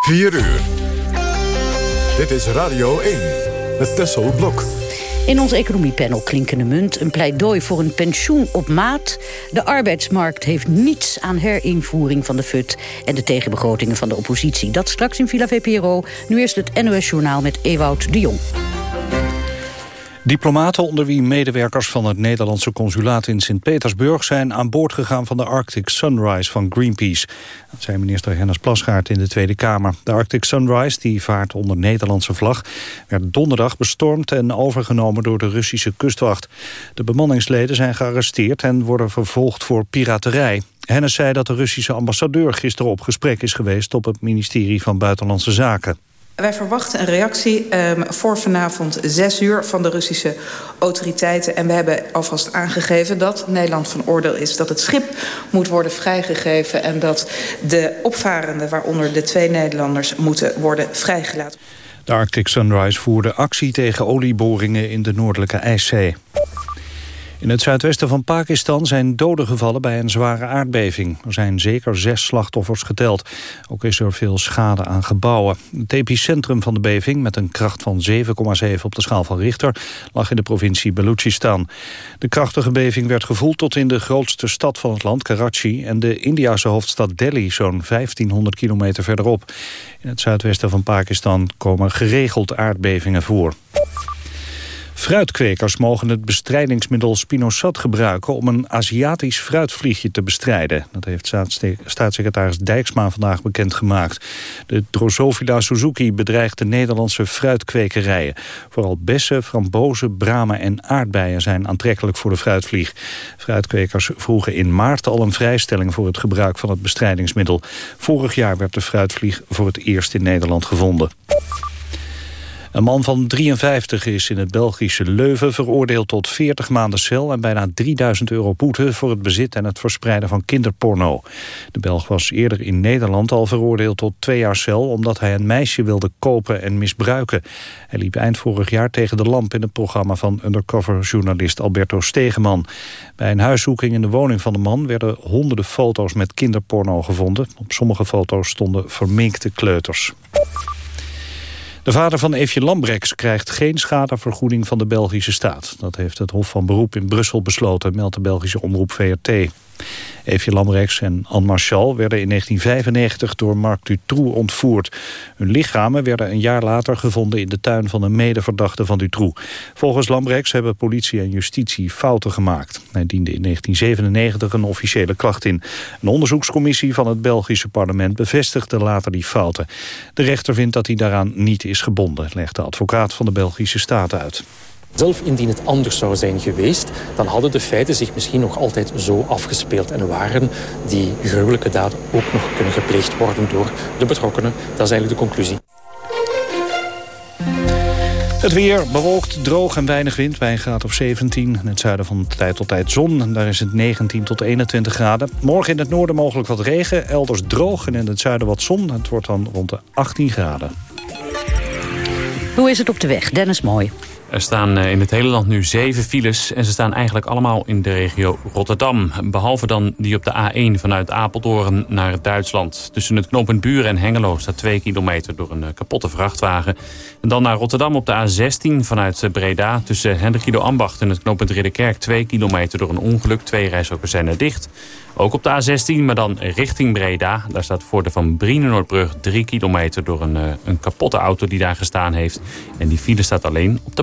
4 uur. Dit is Radio 1 met Tessel Blok. In ons economiepanel Klinkende Munt een pleidooi voor een pensioen op maat. De arbeidsmarkt heeft niets aan herinvoering van de FUT... en de tegenbegrotingen van de oppositie. Dat straks in Villa VPRO. Nu eerst het NOS Journaal met Ewout de Jong. Diplomaten onder wie medewerkers van het Nederlandse consulaat in Sint-Petersburg zijn aan boord gegaan van de Arctic Sunrise van Greenpeace. Dat zei minister Hennis Plasgaard in de Tweede Kamer. De Arctic Sunrise, die vaart onder Nederlandse vlag, werd donderdag bestormd en overgenomen door de Russische kustwacht. De bemanningsleden zijn gearresteerd en worden vervolgd voor piraterij. Hennis zei dat de Russische ambassadeur gisteren op gesprek is geweest op het ministerie van Buitenlandse Zaken. Wij verwachten een reactie um, voor vanavond zes uur van de Russische autoriteiten. En we hebben alvast aangegeven dat Nederland van oordeel is... dat het schip moet worden vrijgegeven... en dat de opvarenden, waaronder de twee Nederlanders, moeten worden vrijgelaten. De Arctic Sunrise voerde actie tegen olieboringen in de Noordelijke IJszee. In het zuidwesten van Pakistan zijn doden gevallen bij een zware aardbeving. Er zijn zeker zes slachtoffers geteld. Ook is er veel schade aan gebouwen. Het epicentrum van de beving, met een kracht van 7,7 op de schaal van Richter... lag in de provincie Balochistan. De krachtige beving werd gevoeld tot in de grootste stad van het land, Karachi... en de Indiase hoofdstad Delhi, zo'n 1500 kilometer verderop. In het zuidwesten van Pakistan komen geregeld aardbevingen voor. Fruitkwekers mogen het bestrijdingsmiddel spinosad gebruiken... om een Aziatisch fruitvliegje te bestrijden. Dat heeft staatssecretaris Dijksma vandaag bekendgemaakt. De Drosophila Suzuki bedreigt de Nederlandse fruitkwekerijen. Vooral bessen, frambozen, bramen en aardbeien zijn aantrekkelijk voor de fruitvlieg. Fruitkwekers vroegen in maart al een vrijstelling... voor het gebruik van het bestrijdingsmiddel. Vorig jaar werd de fruitvlieg voor het eerst in Nederland gevonden. Een man van 53 is in het Belgische Leuven veroordeeld tot 40 maanden cel en bijna 3000 euro boete voor het bezit en het verspreiden van kinderporno. De Belg was eerder in Nederland al veroordeeld tot twee jaar cel omdat hij een meisje wilde kopen en misbruiken. Hij liep eind vorig jaar tegen de lamp in het programma van undercover journalist Alberto Stegeman. Bij een huiszoeking in de woning van de man werden honderden foto's met kinderporno gevonden. Op sommige foto's stonden verminkte kleuters. De vader van Eefje Lambrechts krijgt geen schadevergoeding van de Belgische staat. Dat heeft het Hof van Beroep in Brussel besloten, meldt de Belgische omroep VRT. Eefje Lambrechts en Anne Marchal werden in 1995 door Marc Dutroux ontvoerd. Hun lichamen werden een jaar later gevonden in de tuin van een medeverdachte van Dutroux. Volgens Lambrechts hebben politie en justitie fouten gemaakt. Hij diende in 1997 een officiële klacht in. Een onderzoekscommissie van het Belgische parlement bevestigde later die fouten. De rechter vindt dat hij daaraan niet is gebonden, legt de advocaat van de Belgische staat uit. Zelf indien het anders zou zijn geweest, dan hadden de feiten zich misschien nog altijd zo afgespeeld. En waren die gruwelijke daden ook nog kunnen gepleegd worden door de betrokkenen. Dat is eigenlijk de conclusie. Het weer bewolkt, droog en weinig wind bij een graad of 17. In het zuiden van tijd tot tijd zon. Daar is het 19 tot 21 graden. Morgen in het noorden mogelijk wat regen. Elders droog en in het zuiden wat zon. Het wordt dan rond de 18 graden. Hoe is het op de weg? Dennis Mooi. Er staan eh, in het hele land nu zeven files en ze staan eigenlijk allemaal in de regio Rotterdam. Behalve dan die op de A1 vanuit Apeldoorn naar Duitsland. Tussen het knooppunt Buren en Hengelo staat 2 kilometer door een eh, kapotte vrachtwagen. En dan naar Rotterdam op de A16 vanuit eh, Breda tussen Hendrik Ambacht en het knooppunt Ridderkerk 2 kilometer door een ongeluk. Twee rijstroken zijn er dicht. Ook op de A16, maar dan richting Breda. Daar staat voor de Van Brienenoordbrug 3 kilometer door een, een kapotte auto die daar gestaan heeft. En die file staat alleen op de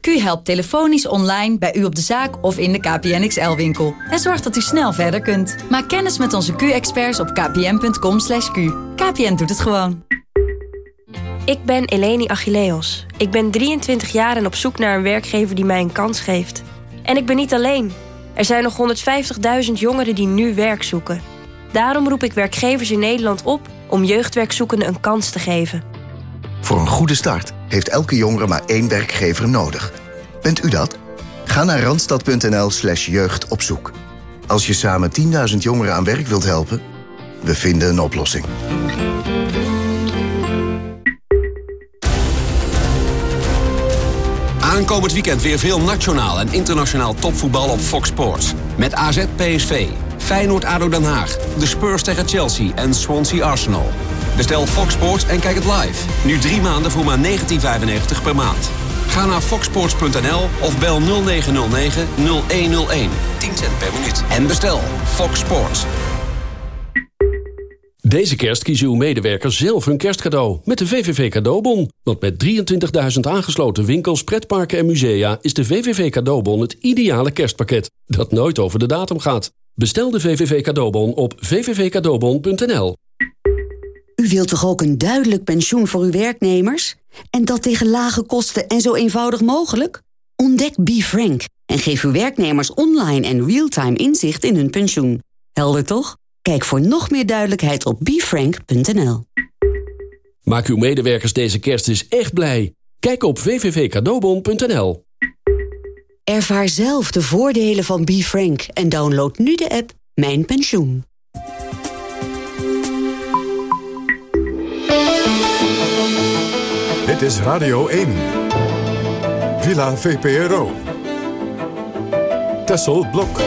Q helpt telefonisch online bij u op de zaak of in de KPN XL-winkel. En zorgt dat u snel verder kunt. Maak kennis met onze Q-experts op kpn.com. /q. KPN doet het gewoon. Ik ben Eleni Achilleos. Ik ben 23 jaar en op zoek naar een werkgever die mij een kans geeft. En ik ben niet alleen... Er zijn nog 150.000 jongeren die nu werk zoeken. Daarom roep ik werkgevers in Nederland op om jeugdwerkzoekenden een kans te geven. Voor een goede start heeft elke jongere maar één werkgever nodig. Bent u dat? Ga naar randstad.nl slash jeugd op zoek. Als je samen 10.000 jongeren aan werk wilt helpen, we vinden een oplossing. Aankomend weekend weer veel nationaal en internationaal topvoetbal op Fox Sports. Met AZ PSV, Feyenoord ADO Den Haag, de Spurs tegen Chelsea en Swansea Arsenal. Bestel Fox Sports en kijk het live. Nu drie maanden voor maar 19,95 per maand. Ga naar foxsports.nl of bel 0909 0101. 10 cent per minuut. En bestel Fox Sports. Deze kerst kiezen uw medewerkers zelf hun kerstcadeau met de VVV Cadeaubon. Want met 23.000 aangesloten winkels, pretparken en musea... is de VVV Cadeaubon het ideale kerstpakket dat nooit over de datum gaat. Bestel de VVV Cadeaubon op vvvcadeaubon.nl. U wilt toch ook een duidelijk pensioen voor uw werknemers? En dat tegen lage kosten en zo eenvoudig mogelijk? Ontdek BeFrank en geef uw werknemers online en real-time inzicht in hun pensioen. Helder toch? Kijk voor nog meer duidelijkheid op befrank.nl. Maak uw medewerkers deze kerst eens echt blij. Kijk op www.cadeaubon.nl. Ervaar zelf de voordelen van BeFrank en download nu de app Mijn Pensioen. Dit is Radio 1. Villa VPRO. Tessel Blok.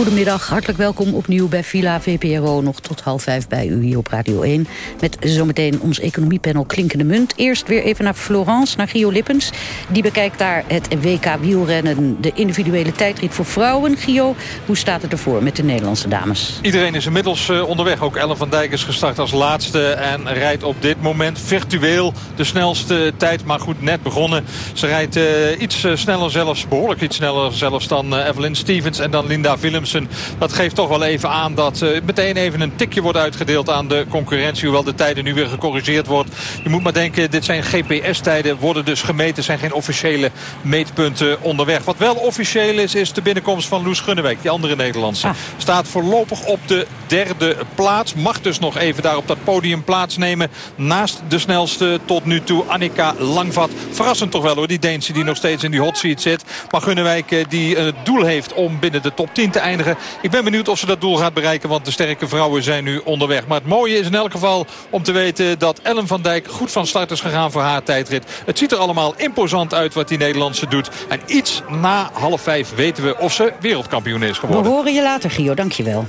Goedemiddag, hartelijk welkom opnieuw bij Villa VPRO. Nog tot half vijf bij u hier op Radio 1. Met zometeen ons economiepanel Klinkende Munt. Eerst weer even naar Florence, naar Gio Lippens. Die bekijkt daar het WK wielrennen, de individuele tijdrit voor vrouwen. Gio, hoe staat het ervoor met de Nederlandse dames? Iedereen is inmiddels eh, onderweg. Ook Ellen van Dijk is gestart als laatste en rijdt op dit moment virtueel de snelste tijd. Maar goed, net begonnen. Ze rijdt uh, iets uh, sneller zelfs, behoorlijk iets sneller zelfs dan Evelyn Stevens en dan Linda Willems. Dat geeft toch wel even aan dat uh, meteen even een tikje wordt uitgedeeld aan de concurrentie. Hoewel de tijden nu weer gecorrigeerd wordt. Je moet maar denken, dit zijn GPS-tijden. Worden dus gemeten, zijn geen officiële meetpunten onderweg. Wat wel officieel is, is de binnenkomst van Loes Gunnewijk. Die andere Nederlandse. Ah. Staat voorlopig op de derde plaats. Mag dus nog even daar op dat podium plaatsnemen. Naast de snelste tot nu toe, Annika Langvat. Verrassend toch wel hoor, die Deense die nog steeds in die hot seat zit. Maar Gunnewijk eh, die het doel heeft om binnen de top 10 te eindigen ik ben benieuwd of ze dat doel gaat bereiken. Want de sterke vrouwen zijn nu onderweg. Maar het mooie is in elk geval om te weten dat Ellen van Dijk goed van start is gegaan voor haar tijdrit. Het ziet er allemaal imposant uit wat die Nederlandse doet. En iets na half vijf weten we of ze wereldkampioen is geworden. We horen je later, Gio. Dankjewel.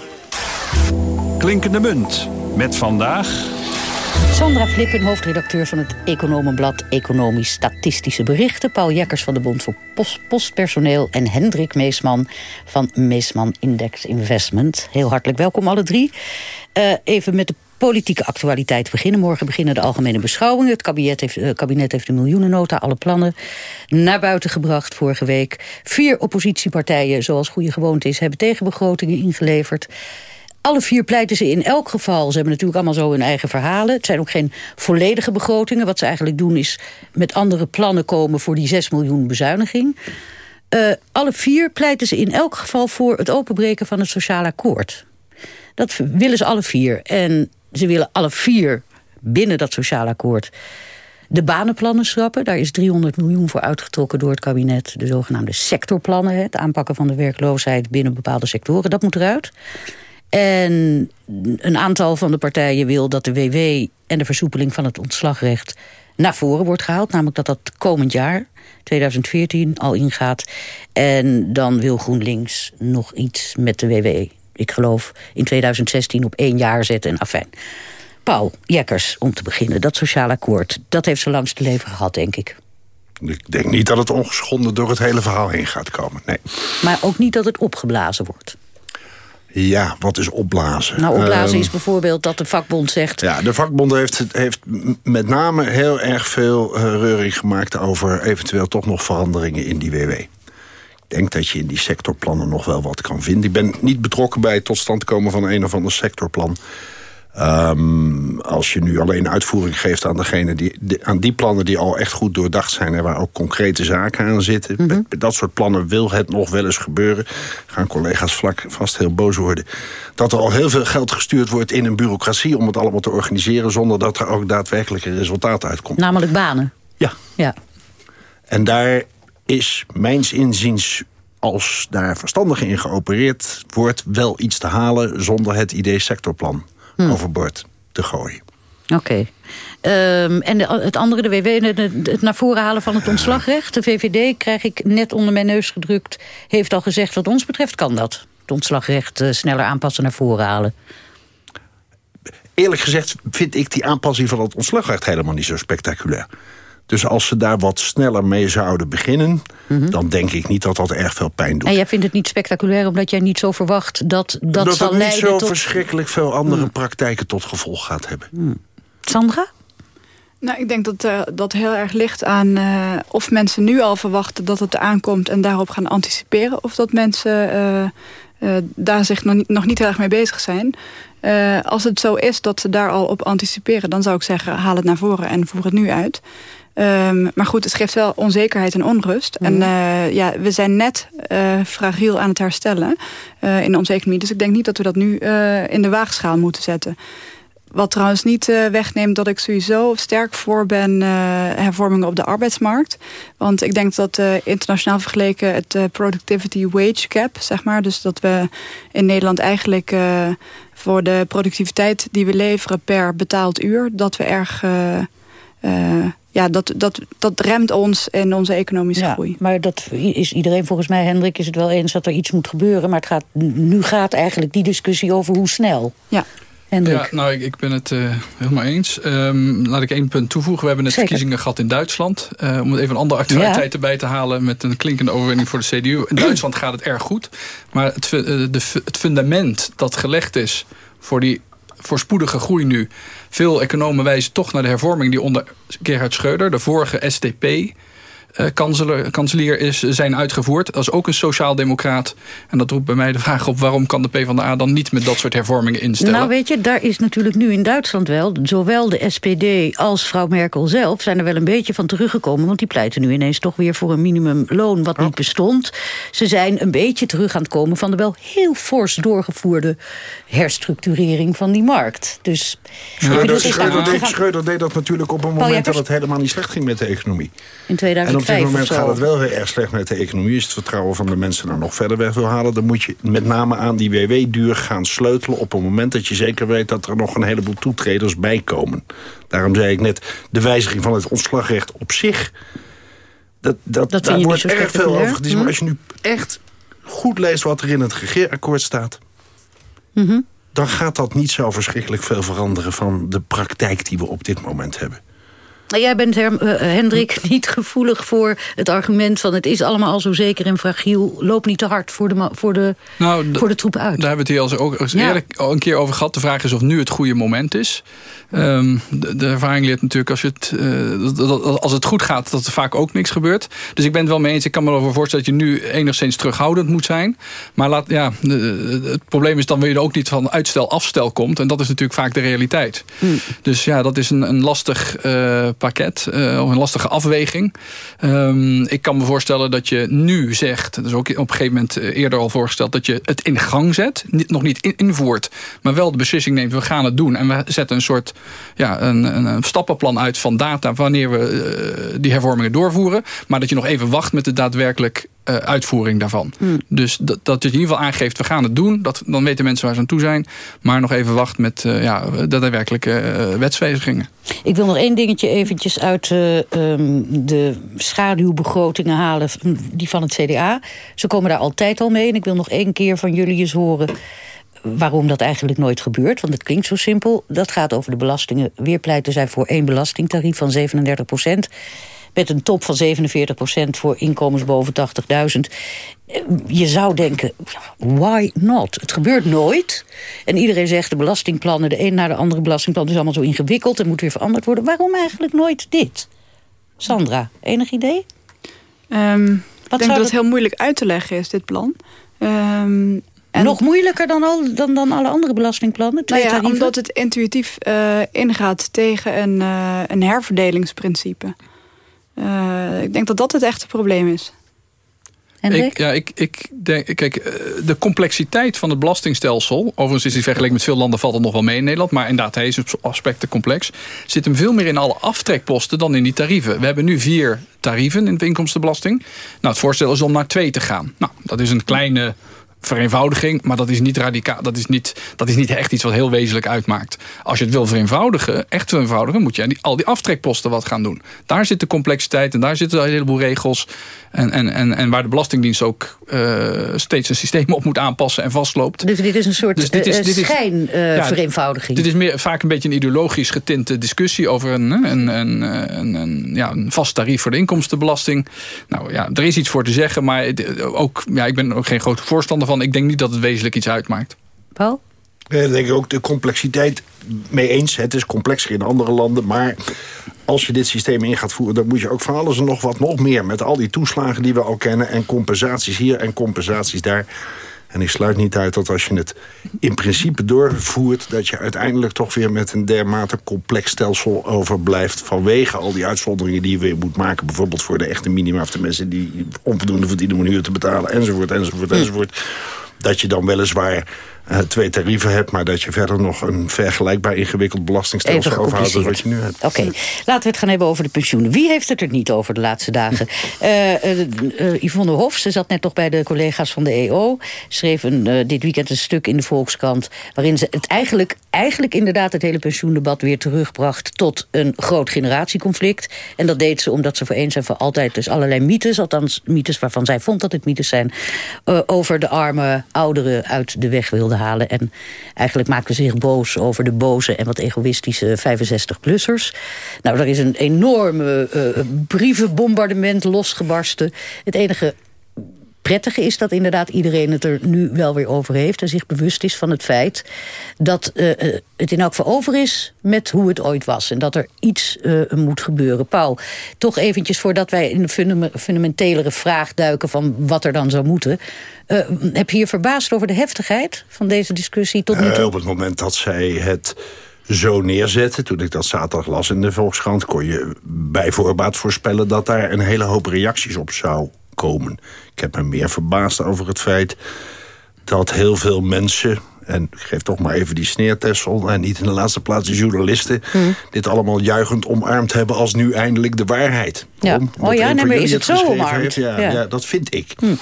Klinkende munt. Met vandaag... Sandra Flippen, hoofdredacteur van het Economenblad Economisch Statistische Berichten. Paul Jekkers van de Bond voor Post Postpersoneel. En Hendrik Meesman van Meesman Index Investment. Heel hartelijk welkom alle drie. Uh, even met de politieke actualiteit beginnen. Morgen beginnen de algemene beschouwingen. Het kabinet heeft, uh, kabinet heeft de miljoenennota, alle plannen naar buiten gebracht vorige week. Vier oppositiepartijen, zoals goede gewoonte is, hebben tegenbegrotingen ingeleverd. Alle vier pleiten ze in elk geval. Ze hebben natuurlijk allemaal zo hun eigen verhalen. Het zijn ook geen volledige begrotingen. Wat ze eigenlijk doen is met andere plannen komen... voor die 6 miljoen bezuiniging. Uh, alle vier pleiten ze in elk geval voor het openbreken van het sociaal akkoord. Dat willen ze alle vier. En ze willen alle vier binnen dat sociaal akkoord de banenplannen schrappen. Daar is 300 miljoen voor uitgetrokken door het kabinet. De zogenaamde sectorplannen, het aanpakken van de werkloosheid binnen bepaalde sectoren. Dat moet eruit. En een aantal van de partijen wil dat de WW en de versoepeling van het ontslagrecht naar voren wordt gehaald. Namelijk dat dat komend jaar, 2014, al ingaat. En dan wil GroenLinks nog iets met de WW. Ik geloof in 2016 op één jaar zetten en afijn. Paul Jekkers, om te beginnen, dat sociaal akkoord... dat heeft zijn langste leven gehad, denk ik. Ik denk niet dat het ongeschonden door het hele verhaal heen gaat komen, nee. Maar ook niet dat het opgeblazen wordt. Ja, wat is opblazen? Nou, opblazen is ehm, bijvoorbeeld dat de vakbond zegt... Ja, de vakbond heeft, heeft met name heel erg veel uh, reuring gemaakt... over eventueel toch nog veranderingen in die WW. Ik denk dat je in die sectorplannen nog wel wat kan vinden. Ik ben niet betrokken bij het tot stand komen van een of ander sectorplan. Um, als je nu alleen uitvoering geeft aan, degene die, aan die plannen die al echt goed doordacht zijn... en waar ook concrete zaken aan zitten. Mm -hmm. dat soort plannen wil het nog wel eens gebeuren. Gaan collega's vlak vast heel boos worden. Dat er al heel veel geld gestuurd wordt in een bureaucratie... om het allemaal te organiseren zonder dat er ook daadwerkelijk een resultaat uitkomt. Namelijk banen? Ja. ja. En daar is mijns inziens als daar verstandig in geopereerd wordt... wel iets te halen zonder het idee sectorplan hmm. overboord te gooien. Oké. Okay. Um, en de, het andere, de WW, het naar voren halen van het ontslagrecht. De VVD, krijg ik net onder mijn neus gedrukt... heeft al gezegd, wat ons betreft kan dat. Het ontslagrecht uh, sneller aanpassen naar voren halen. Eerlijk gezegd vind ik die aanpassing van het ontslagrecht helemaal niet zo spectaculair. Dus als ze daar wat sneller mee zouden beginnen... Mm -hmm. dan denk ik niet dat dat erg veel pijn doet. En jij vindt het niet spectaculair omdat jij niet zo verwacht... dat dat, dat zal het niet zo tot... verschrikkelijk veel andere mm. praktijken tot gevolg gaat hebben. Mm. Sandra? Nou, ik denk dat uh, dat heel erg ligt aan uh, of mensen nu al verwachten dat het aankomt... en daarop gaan anticiperen. Of dat mensen uh, daar zich nog niet, nog niet heel erg mee bezig zijn. als het zo is dat ze daar al op anticiperen... dan zou ik zeggen, haal het naar voren en voer het nu uit... Um, maar goed, het geeft wel onzekerheid en onrust. Mm. En uh, ja, we zijn net uh, fragiel aan het herstellen uh, in onze economie. Dus ik denk niet dat we dat nu in de waagschaal moeten zetten. Wat trouwens niet wegneemt dat ik sowieso sterk voor ben hervormingen op de arbeidsmarkt. Want ik denk dat internationaal vergeleken het productivity wage gap, zeg maar. Dus dat we in Nederland eigenlijk voor de productiviteit die we leveren per betaald uur, dat we erg ja, dat, dat, dat remt ons in onze economische ja, groei. Maar dat is iedereen volgens mij, Hendrik, is het wel eens dat er iets moet gebeuren. Maar het gaat, nu gaat eigenlijk die discussie over hoe snel. Ja. Hendrik. Ja, nou, ik, ik ben het uh, helemaal eens. Um, laat ik één punt toevoegen. We hebben net verkiezingen gehad in Duitsland. Uh, om even een andere actualiteit ja. erbij te halen... met een klinkende overwinning voor de CDU. In Duitsland gaat het erg goed. Maar het, uh, de, het fundament dat gelegd is voor die voorspoedige groei nu. Veel economen wijzen toch naar de hervorming die onder Gerhard Schreuder, de vorige STP, uh, kanselier is, zijn uitgevoerd. Dat is ook een sociaaldemocraat. En dat roept bij mij de vraag op... waarom kan de PvdA dan niet met dat soort hervormingen instellen? Nou weet je, daar is natuurlijk nu in Duitsland wel... zowel de SPD als vrouw Merkel zelf zijn er wel een beetje van teruggekomen... want die pleiten nu ineens toch weer voor een minimumloon wat niet bestond. Ze zijn een beetje terug aan het komen... van de wel heel fors doorgevoerde herstructurering van die markt. Dus... Ja, Schreuder, deed, Schreuder deed dat natuurlijk op een moment dat het helemaal niet slecht ging met de economie. In 2000 op dit moment gaat het wel heel erg slecht met de economie. Als het vertrouwen van de mensen er nog verder weg wil halen... dan moet je met name aan die WW-duur gaan sleutelen... op het moment dat je zeker weet dat er nog een heleboel toetreders bij komen. Daarom zei ik net, de wijziging van het ontslagrecht op zich... Dat, dat, dat daar wordt erg veel over gediscussieerd. Maar als je nu echt goed leest wat er in het regeerakkoord staat... Mm -hmm. dan gaat dat niet zo verschrikkelijk veel veranderen... van de praktijk die we op dit moment hebben. Jij bent, uh, Hendrik, niet gevoelig voor het argument van... het is allemaal al zo zeker en fragiel. Loop niet te hard voor de, voor de, nou, voor de troepen uit. Daar hebben we het hier al ook eerder al een keer over gehad. De vraag is of nu het goede moment is. Um, de, de, ervaring leert natuurlijk als, het, uh, dat, als het goed gaat... dat er vaak ook niks gebeurt. Dus ik ben het wel mee eens. Ik kan me erover voorstellen dat je nu enigszins terughoudend moet zijn. Maar laat, ja, de, het probleem is dan wil je er ook niet van uitstel-afstel komt. En dat is natuurlijk vaak de realiteit. Mm. Dus ja, dat is een, een lastig uh, pakket. Uh, of een lastige afweging. Um, ik kan me voorstellen dat je nu zegt... dat is ook op een gegeven moment eerder al voorgesteld... dat je het in gang zet. Nog niet in, invoert. Maar wel de beslissing neemt, we gaan het doen. En we zetten een soort ja, een, een, stappenplan uit van data... wanneer we uh, die hervormingen doorvoeren. Maar dat je nog even wacht met de daadwerkelijk uh, uitvoering daarvan. Hmm. Dus dat, dat je in ieder geval aangeeft, we gaan het doen. Dat, dan weten mensen waar ze aan toe zijn. Maar nog even wacht met uh, ja, de daadwerkelijke uh, wetswijzigingen. Ik wil nog één dingetje eventjes uit um, de schaduwbegrotingen halen... die van het CDA. Ze komen daar altijd al mee. En ik wil nog één keer van jullie eens horen waarom dat eigenlijk nooit gebeurt. Want het klinkt zo simpel. Dat gaat over de belastingen. Weer pleiten zij voor één belastingtarief van 37 procent. Met een top van 47 procent voor inkomens boven 80.000. Je zou denken, why not? Het gebeurt nooit. En iedereen zegt de belastingplannen, de een naar de andere belastingplan... is allemaal zo ingewikkeld en moet weer veranderd worden. Waarom eigenlijk nooit dit? Sandra, enig idee? Um, ik denk dat het heel moeilijk uit te leggen is, dit plan. Um, Nog moeilijker dan, al, dan, dan alle andere belastingplannen? Nou ja, omdat het intuïtief uh, ingaat tegen een, uh, een herverdelingsprincipe. Uh, ik denk dat dat het echte probleem is. Ik, ja, ik, ik denk, kijk, eh, de complexiteit van het belastingstelsel... overigens is die vergeleken met veel landen valt het nog wel mee in Nederland... maar inderdaad, hij is op aspecten complex... zit hem veel meer in alle aftrekposten dan in die tarieven. We hebben nu vier tarieven in de inkomstenbelasting. Nou, het voorstel is om naar twee te gaan. Nou, dat is een kleine vereenvoudiging, maar dat is niet radicaal. Dat is niet, dat is niet echt iets wat heel wezenlijk uitmaakt. Als je het wil vereenvoudigen, echt vereenvoudigen, moet je die, al die aftrekposten wat gaan doen. Daar zit de complexiteit en daar zitten een heleboel regels. En, en, en, en waar de Belastingdienst ook uh, steeds een systeem op moet aanpassen en vastloopt. Dus dit is een soort dus dit is, dit schijnvereenvoudiging. Uh, dit is meer, vaak een beetje een ideologisch getinte discussie over een, een, een, een, een, ja, een vast tarief voor de inkomstenbelasting. Nou ja, er is iets voor te zeggen, maar ook, ja, ik ben ook geen grote voorstander van. Ik denk niet dat het wezenlijk iets uitmaakt. Paul? Ja, denk ik ook de complexiteit mee eens. Het is complexer in andere landen, maar als je dit systeem in gaat voeren... dan moet je ook van alles en nog wat nog meer... met al die toeslagen die we al kennen... en compensaties hier en compensaties daar. En ik sluit niet uit dat als je het in principe doorvoert... dat je uiteindelijk toch weer met een dermate complex stelsel overblijft... vanwege al die uitzonderingen die je weer moet maken. Bijvoorbeeld voor de echte minima... of de mensen die onvoldoende verdienen om een huur te betalen... enzovoort, enzovoort, enzovoort. Dat je dan weliswaar uh, twee tarieven hebt... maar dat je verder nog een vergelijkbaar ingewikkeld belastingstelsel overhoudt... dan wat je nu hebt. Oké, laten we het gaan hebben over de pensioenen. Wie heeft het er niet over de laatste dagen? uh, uh, Yvonne Hof, ze zat net nog bij de collega's van de EO... schreef een, dit weekend een stuk in de Volkskrant... waarin ze het eigenlijk, eigenlijk inderdaad het hele pensioendebat weer terugbracht... tot een groot generatieconflict. En dat deed ze omdat ze voor eens en voor altijd... dus allerlei mythes, althans mythes waarvan zij vond dat het mythes zijn... over de arme ouderen uit de weg wilde En eigenlijk maakten ze zich boos over de boze en wat egoïstische 65-plussers. Nou, er is een enorme uh, brievenbombardement losgebarsten. Het enige prettige is dat inderdaad iedereen het er nu wel weer over heeft... en zich bewust is van het feit dat uh, het in elk geval over is... met hoe het ooit was en dat er iets uh, moet gebeuren. Paul, toch eventjes voordat wij in de fundamentelere vraag duiken... van wat er dan zou moeten... heb je je verbaasd over de heftigheid van deze discussie tot nu toe? op het moment dat zij het zo neerzetten. Toen ik dat zaterdag las in de Volkskrant... kon je bij voorbaat voorspellen dat daar een hele hoop reacties op zou komen. Ik heb me meer verbaasd over het feit dat heel veel mensen... en ik geef toch maar even die sneertessel... en niet in de laatste plaats de journalisten... Hmm. dit allemaal juichend omarmd hebben als nu eindelijk de waarheid. Ja. oh ja, nee, maar is het, zo omarmd? ja, ja. dat vind ik. Hmm.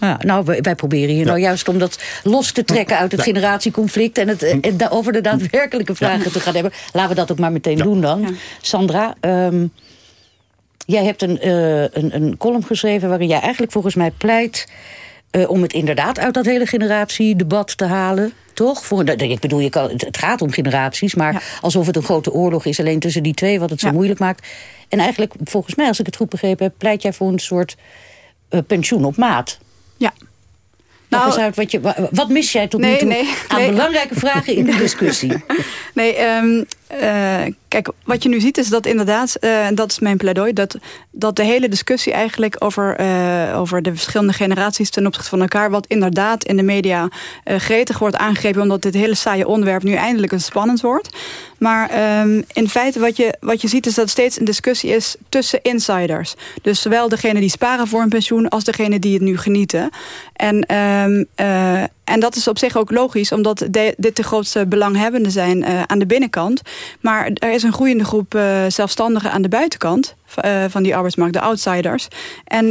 Ja, nou, wij, proberen hier nou juist om dat los te trekken uit het generatieconflict... en, het, en over de daadwerkelijke vragen te gaan hebben. Laten we dat ook maar meteen doen dan. Sandra, um, Jij hebt een, uh, een, een column geschreven waarin jij eigenlijk volgens mij pleit... Uh, om het inderdaad uit dat hele generatiedebat te halen. Toch? Voor, ik bedoel, je kan, het gaat om generaties, maar alsof het een grote oorlog is... alleen tussen die twee, wat het zo moeilijk maakt. En eigenlijk, volgens mij, als ik het goed begrepen heb... pleit jij voor een soort uh, pensioen op maat. Ja. Nou, uit wat, je, wat mis jij tot nu toe nee, aan belangrijke vragen in de discussie? nee, um, uh, kijk, wat je nu ziet is dat inderdaad, uh, dat is mijn pleidooi... dat, dat de hele discussie eigenlijk over, uh, over de verschillende generaties... ten opzichte van elkaar, wat inderdaad in de media gretig wordt aangegrepen... omdat dit hele saaie onderwerp nu eindelijk een spannend wordt. Maar um, in feite wat je, wat je ziet is dat steeds een discussie is tussen insiders. Dus zowel degene die sparen voor een pensioen... als degene die het nu genieten. En... Um, en dat is op zich ook logisch, omdat dit de grootste belanghebbenden zijn uh, aan de binnenkant. Maar er is een groeiende groep uh, zelfstandigen aan de buitenkant uh, van die arbeidsmarkt, de outsiders. En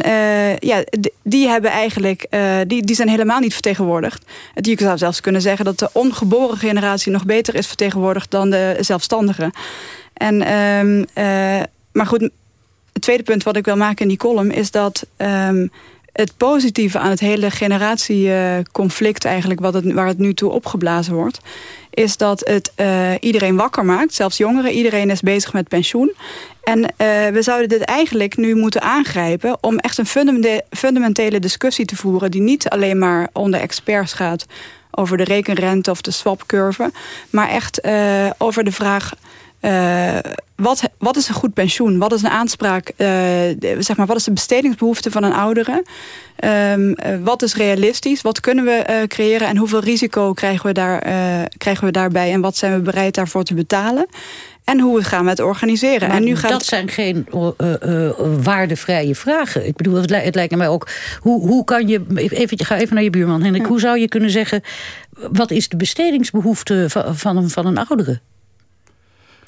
ja, die hebben eigenlijk, die, die zijn helemaal niet vertegenwoordigd. Je zou zelfs kunnen zeggen dat de ongeboren generatie nog beter is vertegenwoordigd dan de zelfstandigen. En, um, maar goed, het tweede punt wat ik wil maken in die column is dat. Um, het positieve aan het hele generatieconflict eigenlijk... Wat het, waar het nu toe opgeblazen wordt... is dat het uh, iedereen wakker maakt, zelfs jongeren. Iedereen is bezig met pensioen. En uh, we zouden dit eigenlijk nu moeten aangrijpen... om echt een fundamentele discussie te voeren... die niet alleen maar onder experts gaat... over de rekenrente of de swapcurve... maar echt uh, over de vraag wat, wat is een goed pensioen? Wat is een aanspraak? Uh, zeg maar, wat is de bestedingsbehoefte van een oudere? Um, wat is realistisch? Wat kunnen we uh, creëren? En hoeveel risico krijgen we, daar, krijgen we daarbij? En wat zijn we bereid daarvoor te betalen? En hoe gaan we het organiseren? Maar en nu gaat... dat zijn geen waardevrije vragen. Ik bedoel, het, het, lijkt mij ook... Hoe, hoe kan je... Even, ga even naar je buurman, Henrik. Ja. Hoe zou je kunnen zeggen... wat is de bestedingsbehoefte van, van, een, van een oudere?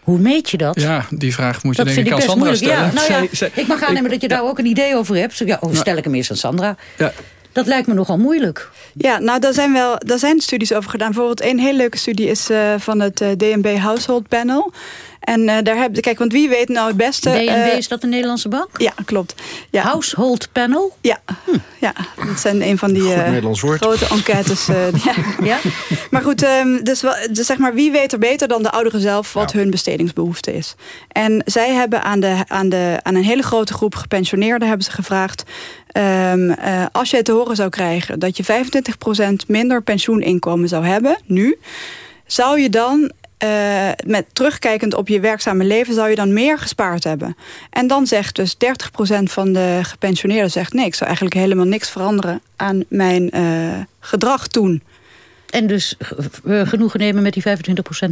Hoe meet je dat? Ja, die vraag moet je dat denk ik aan Sandra moeilijk. stellen. Ja, nou ja, zij, zij, ik mag aannemen dat je daar ook een idee over hebt. Ja, oh, stel ik hem eerst aan Sandra. Ja. Dat lijkt me nogal moeilijk. Ja, nou daar zijn wel daar zijn studies over gedaan. Bijvoorbeeld een hele leuke studie is uh, van het uh, DNB Household Panel. En uh, daar heb kijk, want wie weet nou het beste... DNB, is dat de Nederlandse bank? Ja, klopt. Ja. Household Panel? Ja, hm. ja dat zijn een van die grote enquêtes. ja. ja. Maar goed, um, dus, dus, zeg maar, wie weet er beter dan de ouderen zelf... wat hun bestedingsbehoefte is. En zij hebben aan, de, aan, de, aan een hele grote groep gepensioneerden... hebben ze gevraagd... Um, uh, als je te horen zou krijgen dat je 25% minder pensioeninkomen zou hebben, nu, zou je dan uh, met terugkijkend op je werkzame leven zou je dan meer gespaard hebben. En dan zegt dus 30% van de gepensioneerden zegt nee, ik zou eigenlijk helemaal niks veranderen aan mijn uh, gedrag toen. En dus genoegen nemen met die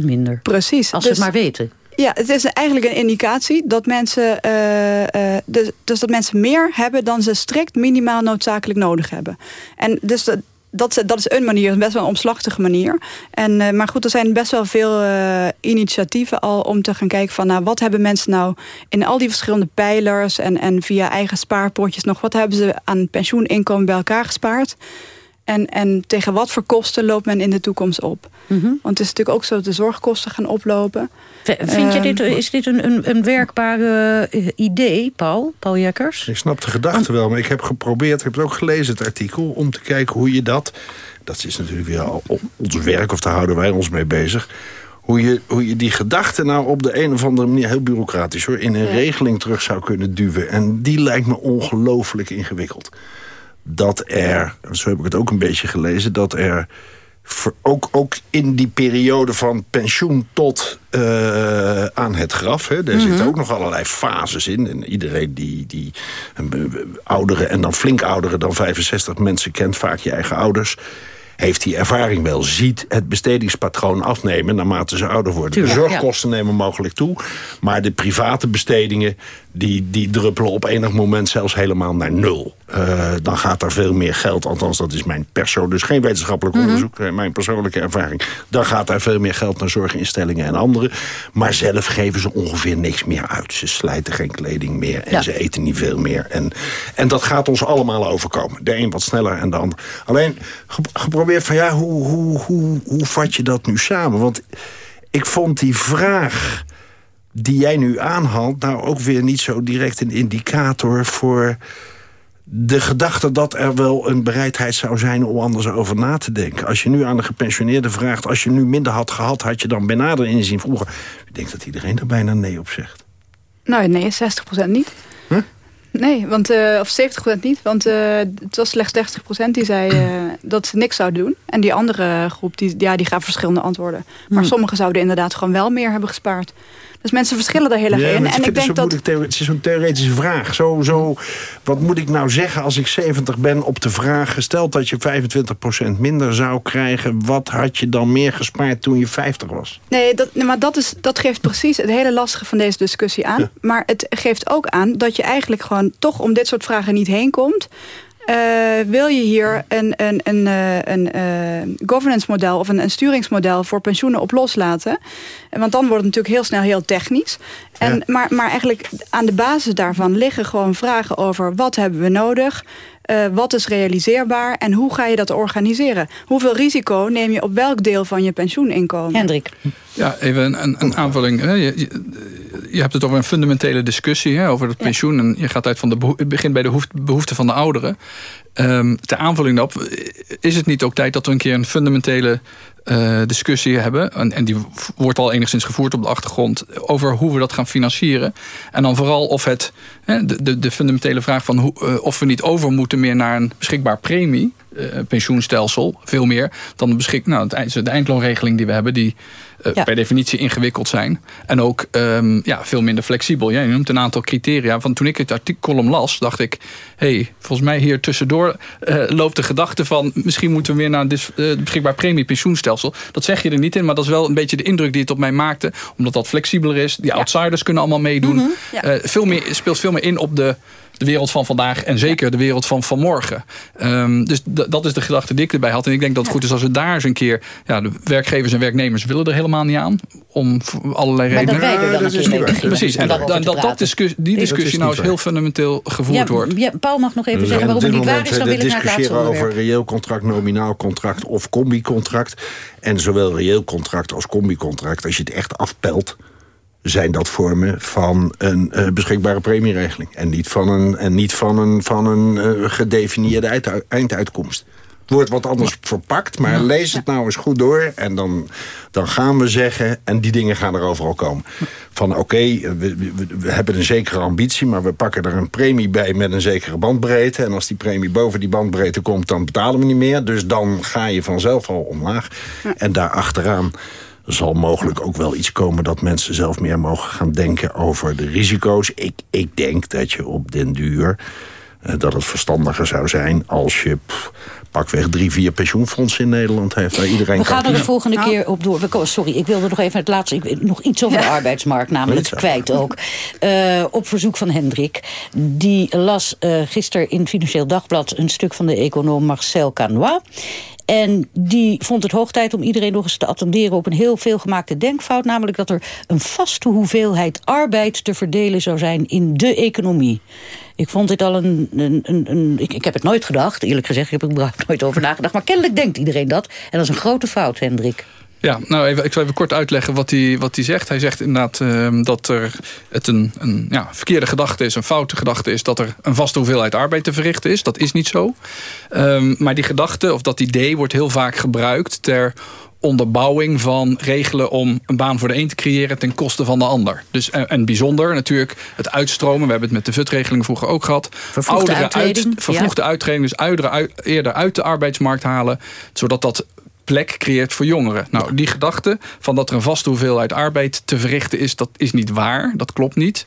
25% minder. Precies. Als dus, ze het maar weten. Ja, het is eigenlijk een indicatie dat mensen, uh, uh, dus, dus, dat mensen meer hebben dan ze strikt minimaal noodzakelijk nodig hebben. En dus dat, dat, dat is een manier, best wel een omslachtige manier. En, uh, maar goed, er zijn best wel veel initiatieven al om te gaan kijken van nou, wat hebben mensen nou in al die verschillende pijlers en, en via eigen spaarpotjes nog, wat hebben ze aan pensioeninkomen bij elkaar gespaard? En, en tegen wat voor kosten loopt men in de toekomst op? Mm -hmm. Want het is natuurlijk ook zo dat de zorgkosten gaan oplopen. Vind je dit, is dit een, een, een werkbaar idee, Paul, Paul Jekkers? Ik snap de gedachte wel, maar ik heb geprobeerd... ik heb het ook gelezen, het artikel, om te kijken hoe je dat... dat is natuurlijk weer ons werk, of daar houden wij ons mee bezig... Hoe je, hoe je die gedachte nou op de een of andere manier... heel bureaucratisch hoor, in een ja. regeling terug zou kunnen duwen. En die lijkt me ongelooflijk ingewikkeld dat er, zo heb ik het ook een beetje gelezen... dat er ook, ook in die periode van pensioen tot uh, aan het graf... Hè, daar mm -hmm. zitten ook nog allerlei fases in. En iedereen die, die ouderen en dan flink ouderen dan 65 mensen kent... vaak je eigen ouders heeft die ervaring wel. Ziet het bestedingspatroon afnemen naarmate ze ouder worden. Tuurlijk, de zorgkosten ja. nemen mogelijk toe. Maar de private bestedingen die, die druppelen op enig moment zelfs helemaal naar nul. Uh, dan gaat er veel meer geld, althans dat is mijn persoon, dus geen wetenschappelijk mm -hmm. onderzoek, mijn persoonlijke ervaring. Dan gaat er veel meer geld naar zorginstellingen en anderen. Maar zelf geven ze ongeveer niks meer uit. Ze slijten geen kleding meer en ja. ze eten niet veel meer. En, en dat gaat ons allemaal overkomen. De een wat sneller en de ander. Alleen geprobeerd van ja, hoe, hoe, hoe, hoe vat je dat nu samen? Want ik vond die vraag die jij nu aanhaalt... nou ook weer niet zo direct een indicator voor de gedachte dat er wel een bereidheid zou zijn om anders over na te denken. Als je nu aan de gepensioneerde vraagt... als je nu minder had gehad, had je dan bij nader inzien vroeger. Ik denk dat iedereen er bijna nee op zegt. Nou, nee, 60% niet. Huh? Nee, want, uh, of 70% niet. Want uh, het was slechts 30% die zei uh, dat ze niks zouden doen. En die andere groep, die, ja, die gaf verschillende antwoorden. Maar hmm. sommigen zouden inderdaad gewoon wel meer hebben gespaard. Dus mensen verschillen daar heel erg ja, in. En ik denk dat... Het is zo'n theoretische vraag. Zo, zo, wat moet ik nou zeggen als ik 70 ben op de vraag... gesteld dat je 25% minder zou krijgen... wat had je dan meer gespaard toen je 50 was? Nee, dat, maar dat, is, dat geeft precies het hele lastige van deze discussie aan. Ja. Maar het geeft ook aan dat je eigenlijk gewoon toch om dit soort vragen niet heen komt... Uh, wil je hier een, een, een, een, een governance model of een, een sturingsmodel voor pensioenen op loslaten? Want dan wordt het natuurlijk heel snel heel technisch. En, ja. maar, maar eigenlijk aan de basis daarvan liggen gewoon vragen over wat hebben we nodig? Uh, wat is realiseerbaar en hoe ga je dat organiseren? Hoeveel risico neem je op welk deel van je pensioeninkomen? Hendrik. Ja, even een, een aanvulling. Je, je, je, hebt het over een fundamentele discussie hè, over het pensioen. Ja. En je gaat uit van de het begint bij de behoeften van de ouderen. Um, ter aanvulling daarop, is het niet ook tijd dat we een keer een fundamentele uh, discussie hebben. En, en, die wordt al enigszins gevoerd op de achtergrond. Over hoe we dat gaan financieren. En dan vooral of het, hè, de, de, de, fundamentele vraag van hoe, uh, of we niet over moeten meer naar een beschikbaar premie. Uh, pensioenstelsel, veel meer dan de, beschik, nou, de eindloonregeling die we hebben. Die per definitie ingewikkeld zijn. En ook ehm, ja, veel minder flexibel. Jij noemt een aantal criteria. Van toen ik het artikel las, dacht ik... hey, volgens mij hier tussendoor loopt de gedachte van... misschien moeten we weer naar een beschikbaar premiepensioenstelsel. Dat zeg je er niet in, maar dat is wel een beetje de indruk die het op mij maakte. Omdat dat flexibeler is. Die outsiders kunnen allemaal meedoen. Mm veel meer, speelt veel meer in op de de wereld van vandaag en zeker de wereld van vanmorgen. Um, dus dat is de gedachte die ik erbij had. En ik denk dat het goed is als we daar eens een keer... Ja, de werkgevers en werknemers willen er helemaal niet aan. Om allerlei redenen. Maar dat wij er dan Precies. En, dat, dat, dat discussie, die discussie nou eens heel fundamenteel gevoerd wordt. Ja, Paul mag nog even zeggen waarom het niet waar is. Dan wil ik naar het laatste over reëel contract, nominaal contract of combi-contract. En zowel reëel contract als combi-contract, als je het echt afpelt zijn dat vormen van een uh, beschikbare premieregeling. En niet van een, en niet van een, van een uh, gedefinieerde einduitkomst. Het wordt wat anders verpakt, maar lees het nou eens goed door. En dan, dan gaan we zeggen, en die dingen gaan er overal komen. Van oké, we, we, we, hebben een zekere ambitie... maar we pakken er een premie bij met een zekere bandbreedte. En als die premie boven die bandbreedte komt, dan betalen we niet meer. Dus dan ga je vanzelf al omlaag. En daar achteraan er zal mogelijk ook wel iets komen dat mensen zelf meer mogen gaan denken over de risico's. Ik, ik denk dat je op den duur uh, dat het verstandiger zou zijn als je pff, pakweg drie, vier pensioenfondsen in Nederland heeft. Waar iedereen we gaan er de volgende nou. keer op door. We, sorry, ik wilde nog even het laatste. Ik, nog iets over ja. de arbeidsmarkt, namelijk kwijt ook. Uh, op verzoek van Hendrik. Die las uh, gisteren in het Financieel Dagblad een stuk van de econoom Marcel Canois. En die vond het hoog tijd om iedereen nog eens te attenderen op een heel veel gemaakte denkfout. Namelijk dat er een vaste hoeveelheid arbeid te verdelen zou zijn in de economie. Ik vond dit al een... een, een, een ik, ik, heb het nooit gedacht, eerlijk gezegd. Ik heb er nooit over nagedacht. Maar kennelijk denkt iedereen dat. En dat is een grote fout, Hendrik. Ja, nou even, ik zal even kort uitleggen wat hij, wat hij zegt. Hij zegt inderdaad uh, dat er het een, een ja, verkeerde gedachte is, een foute gedachte is... dat er een vaste hoeveelheid arbeid te verrichten is. Dat is niet zo. Um, maar die gedachte, of dat idee, wordt heel vaak gebruikt... ter onderbouwing van regelen om een baan voor de een te creëren ten koste van de ander. Dus en, en bijzonder natuurlijk het uitstromen. We hebben het met de VUT-regeling vroeger ook gehad. Vervroegde uittreding. Uit, vervroegde ja. uittreding, dus uit, eerder uit de arbeidsmarkt halen. Zodat dat plek creëert voor jongeren. Nou, die gedachte van dat er een vaste hoeveelheid arbeid te verrichten is... dat is niet waar, dat klopt niet.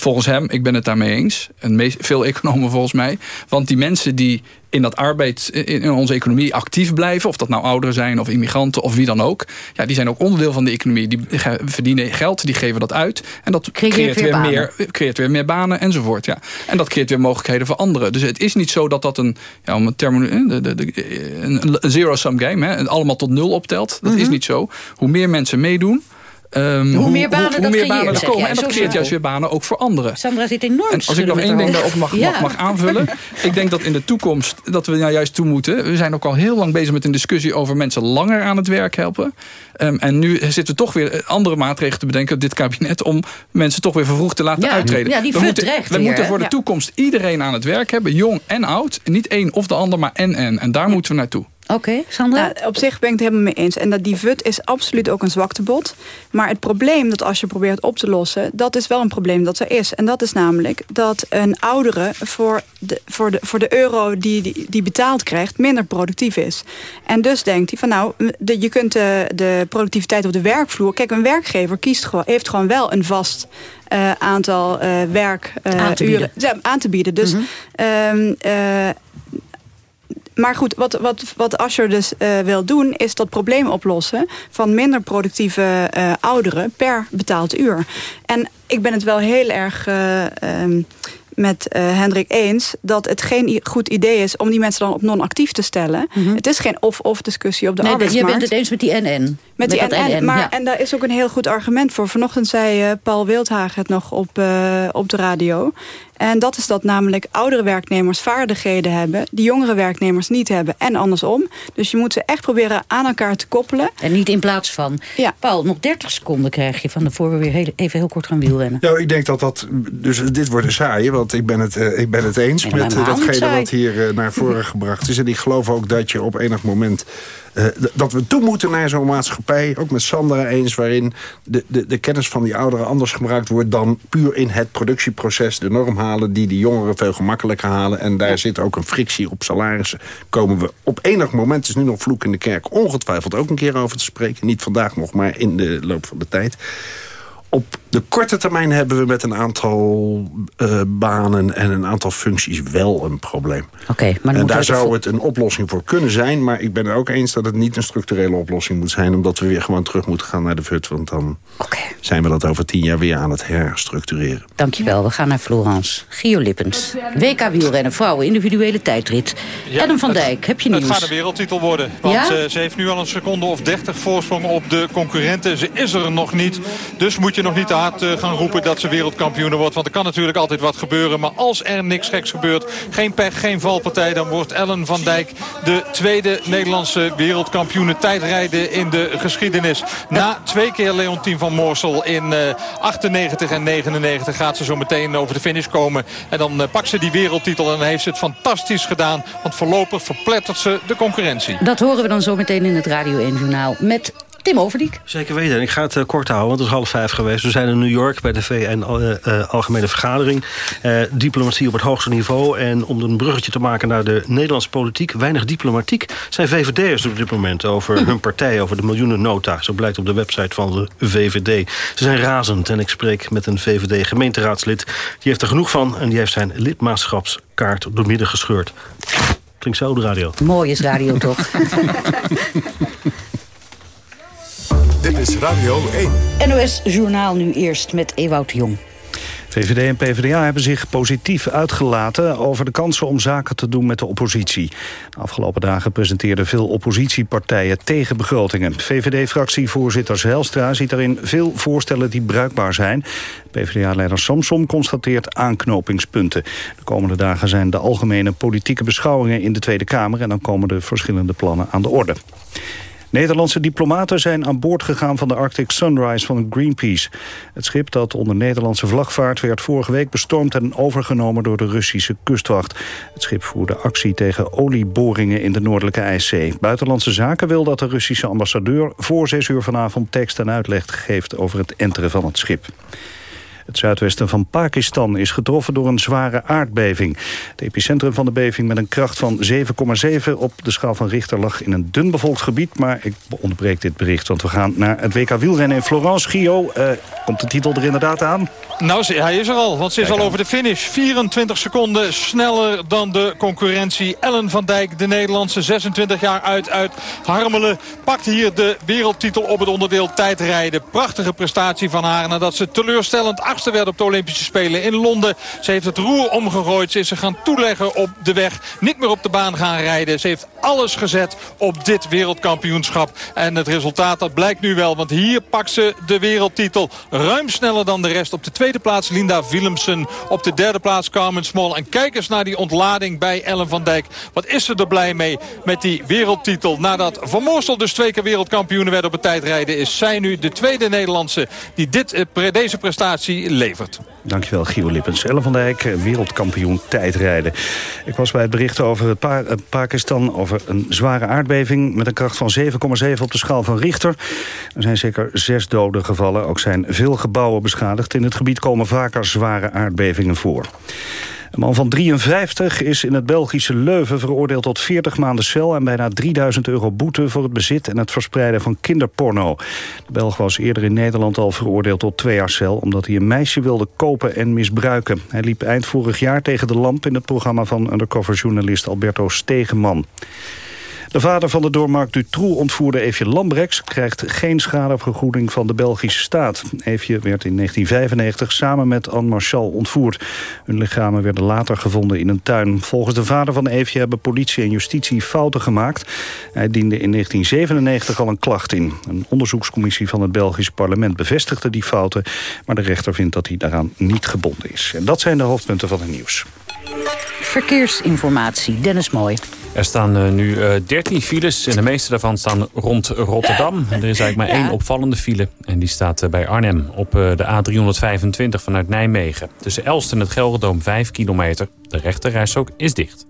Volgens hem, ik ben het daarmee eens. En veel economen volgens mij. Want die mensen die in dat arbeid, in onze economie actief blijven... of dat nou ouderen zijn of immigranten of wie dan ook... Ja, die zijn ook onderdeel van de economie. Die verdienen geld, die geven dat uit. En dat creëert, creëert weer, meer, creëert weer meer banen enzovoort. Ja. En dat creëert weer mogelijkheden voor anderen. Dus het is niet zo dat dat een, ja, om een, de, een, een zero-sum game... Hè, allemaal tot nul optelt. Dat mm -hmm. is niet zo. Hoe meer mensen meedoen... Um, hoe, meer banen, hoe, hoe meer banen er komen. en dat creëert juist weer banen ook voor anderen. Sandra zit enorm En als ik nog één ding daarop mag, ja. mag, mag, aanvullen. ik denk dat in de toekomst dat we nou juist toe moeten. We zijn ook al heel lang bezig met een discussie over mensen langer aan het werk helpen. Um, en nu zitten we toch weer andere maatregelen te bedenken, dit kabinet, om mensen toch weer vervroegd te laten ja, uittreden. Ja, die we moeten, we weer, moeten voor de toekomst iedereen aan het werk hebben, jong en oud. Niet één of de ander, maar en en. En daar moeten we naartoe. Oké, okay, Sandra? Nou, op zich ben ik het helemaal mee eens. En dat die VUT is absoluut ook een zwaktebod. Maar het probleem dat als je probeert op te lossen... dat is wel een probleem dat er is. En dat is namelijk dat een oudere voor de, voor de, voor de euro die, die, die betaald krijgt... minder productief is. En dus denkt hij van nou, de, je kunt de, de productiviteit op de werkvloer... Kijk, een werkgever kiest gewoon, heeft gewoon wel een vast... Uh, aantal uh, werkuren uh, aan, te bieden. aan te bieden. Dus... Mm -hmm. um, maar goed, wat, wat, wat Asher dus uh, wil doen... is dat probleem oplossen van minder productieve uh, ouderen... per betaald uur. En ik ben het wel heel erg... Uh, um, met uh, Hendrik eens dat het geen goed idee is om die mensen dan op non-actief te stellen. Mm -hmm. Het is geen of-of discussie op de nee, arbeidsmarkt. Je bent het eens met die NN. Met, met die NN, NN, maar ja. en daar is ook een heel goed argument voor. Vanochtend zei uh, Paul Wildhagen het nog op, uh, op de radio. En dat is dat namelijk oudere werknemers vaardigheden hebben... die jongere werknemers niet hebben. En andersom. Dus je moet ze echt proberen aan elkaar te koppelen. En niet in plaats van. Ja. Paul, nog 30 seconden krijg je van de voor we weer heel, even heel kort gaan wielrennen. Nou, ik denk dat dat... Dus dit wordt een saaie, want ik ben het, uh, ik ben het eens... met uh, datgene wat hier uh, naar voren gebracht is. En ik geloof ook dat je op enig moment... uh, dat we toe moeten naar zo'n maatschappij, ook met Sandra eens... waarin de, de, de kennis van die ouderen anders gebruikt wordt... dan puur in het productieproces de norm halen... die die jongeren veel gemakkelijker halen. En daar zit ook een frictie op salarissen. Komen we op enig moment, is nu nog vloek in de kerk... ongetwijfeld ook een keer over te spreken. Niet vandaag nog, maar in de loop van de tijd op de korte termijn hebben we met een aantal uh, banen en een aantal functies wel een probleem. Oké, maar en daar zou het een oplossing voor kunnen zijn. Maar ik ben er ook eens dat het niet een structurele oplossing moet zijn. Omdat we weer gewoon terug moeten gaan naar de VUT. Want dan okay. zijn we dat over tien jaar weer aan het herstructureren. Dankjewel, we gaan naar Florence. Gio Lippens, WK wielrennen vrouwen, individuele tijdrit. Ja, Adam van Dijk, heb je nieuws? Het gaat een wereldtitel worden. Want ja? uh, ze heeft nu al een seconde of dertig voorsprong op de concurrenten. Ze is er nog niet. Dus moet je nog niet te hard uh, gaan roepen dat ze wereldkampioen wordt. Want er kan natuurlijk altijd wat gebeuren. Maar als er niks geks gebeurt, geen pech, geen valpartij... dan wordt Ellen van Dijk de tweede Nederlandse wereldkampioene tijdrijden in de geschiedenis. Na twee keer Leontien van Moorsel in uh, 98 en 99 gaat ze zo meteen over de finish komen. En dan uh, pakt ze die wereldtitel en heeft ze het fantastisch gedaan. Want voorlopig verplettert ze de concurrentie. Dat horen we dan zo meteen in het Radio 1 Journaal met Tim Overdiek. Zeker weten. Ik ga het uh, kort houden, want het is half vijf geweest. We zijn in New York bij de VN uh, uh, Algemene Vergadering. Eh, diplomatie op het hoogste niveau. En om een bruggetje te maken naar de Nederlandse politiek... weinig diplomatiek zijn VVD'ers op dit moment... over hun partij, over de miljoenen nota. Zo blijkt op de website van de VVD. Ze zijn razend en ik spreek met een VVD-gemeenteraadslid. Die heeft er genoeg van en die heeft zijn lidmaatschapskaart door midden gescheurd. Klinkt zo de radio. Mooi is radio toch? Dit is Radio 1. NOS Journaal nu eerst met Ewout Jong. VVD en PvdA hebben zich positief uitgelaten over de kansen om zaken te doen met de oppositie. De afgelopen dagen presenteerden veel oppositiepartijen tegen begrotingen. VVD-fractievoorzitter Zijlstra ziet daarin veel voorstellen die bruikbaar zijn. PvdA-leider Samsom constateert aanknopingspunten. De komende dagen zijn de algemene politieke beschouwingen in de Tweede Kamer... en dan komen de verschillende plannen aan de orde. Nederlandse diplomaten zijn aan boord gegaan van de Arctic Sunrise van Greenpeace. Het schip dat onder Nederlandse vlag vaart werd vorige week bestormd en overgenomen door de Russische kustwacht. Het schip voerde actie tegen olieboringen in de Noordelijke IJszee. Buitenlandse Zaken wil dat de Russische ambassadeur voor zes uur vanavond tekst en uitleg geeft over het enteren van het schip. Het zuidwesten van Pakistan is getroffen door een zware aardbeving. Het epicentrum van de beving met een kracht van 7,7 op de schaal van Richter lag in een dun bevolkt gebied. Maar ik onderbreek dit bericht, want we gaan naar het WK wielrennen in Florence. Gio, uh, komt de titel er inderdaad aan? Nou, hij is er al, want ze is al over de finish. 24 seconden sneller dan de concurrentie. Ellen van Dijk, de Nederlandse, 26 jaar uit uit Harmelen... pakt hier de wereldtitel op het onderdeel tijdrijden. Prachtige prestatie van haar nadat ze teleurstellend achtste werd op de Olympische Spelen in Londen. Ze heeft het roer omgegooid. Ze is er gaan toeleggen op de weg. Niet meer op de baan gaan rijden. Ze heeft alles gezet op dit wereldkampioenschap. En het resultaat dat blijkt nu wel. Want hier pakt ze de wereldtitel. Ruim sneller dan de rest. Op de tweede plaats Linda Willemsen. Op de derde plaats Carmen Small. En kijk eens naar die ontlading bij Ellen van Dijk. Wat is ze er blij mee met die wereldtitel. Nadat Van dus twee keer wereldkampioen werd op het tijdrijden... is zij nu de tweede Nederlandse die dit, eh, deze prestatie levert. Dankjewel, Gio Lippens. Ellen van Dijk, wereldkampioen tijdrijden. Ik was bij het bericht over pa Pakistan... over een zware aardbeving met een kracht van 7,7 op de schaal van Richter. Er zijn zeker zes doden gevallen. Ook zijn veel gebouwen beschadigd. In het gebied komen vaker zware aardbevingen voor. Een man van 53 is in het Belgische Leuven veroordeeld tot 40 maanden cel... en bijna 3000 euro boete voor het bezit en het verspreiden van kinderporno. De Belg was eerder in Nederland al veroordeeld tot twee jaar cel... omdat hij een meisje wilde kopen en misbruiken. Hij liep eind vorig jaar tegen de lamp in het programma van undercoverjournalist Alberto Stegeman. De vader van de door Marc Dutroux ontvoerde Eefje Lambrechts... krijgt geen schadevergoeding van de Belgische staat. Eefje werd in 1995 samen met Anne Marchal ontvoerd. Hun lichamen werden later gevonden in een tuin. Volgens de vader van Eefje hebben politie en justitie fouten gemaakt. Hij diende in 1997 al een klacht in. Een onderzoekscommissie van het Belgische parlement bevestigde die fouten... maar de rechter vindt dat hij daaraan niet gebonden is. En dat zijn de hoofdpunten van het nieuws. Verkeersinformatie, Dennis Mooi. Er staan uh, nu uh, 13 files en de meeste daarvan staan rond Rotterdam. Er is eigenlijk maar één opvallende file en die staat uh, bij Arnhem op de A325 vanuit Nijmegen. Tussen Elst en het Gelderdoom 5 kilometer. De rechterreis ook is dicht.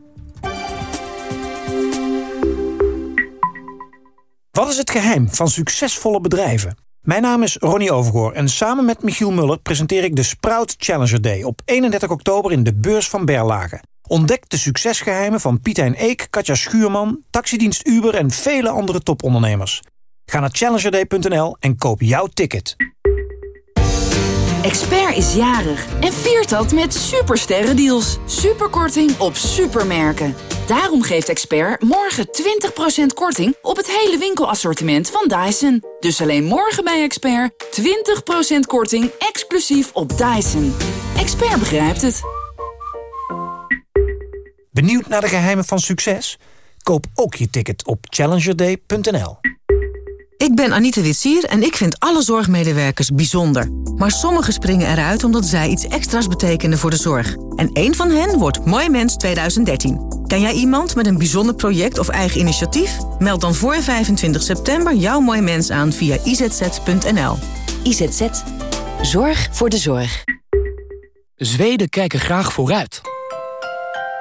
Wat is het geheim van succesvolle bedrijven? Mijn naam is Ronnie Overgoor en samen met Michiel Muller presenteer ik de Sprout Challenger Day op 31 oktober in de beurs van Berlage. Ontdek de succesgeheimen van Pietijn Eek, Katja Schuurman, taxidienst Uber en vele andere topondernemers. Ga naar challengerday.nl en koop jouw ticket. Expert is jarig en viert dat met supersterrendeals. Superkorting op supermerken. Daarom geeft Expert morgen 20% korting op het hele winkelassortiment van Dyson. Dus alleen morgen bij Expert 20% korting exclusief op Dyson. Expert begrijpt het. Benieuwd naar de geheimen van succes? Koop ook je ticket op challengerday.nl. Ik ben Anita Witsier en ik vind alle zorgmedewerkers bijzonder. Maar sommigen springen eruit omdat zij iets extra's betekenen voor de zorg. En één van hen wordt Mooi Mens 2013. Ken jij iemand met een bijzonder project of eigen initiatief? Meld dan voor 25 september jouw Mooi Mens aan via izz.nl. IZZ. Zorg voor de zorg. Zweden kijken graag vooruit.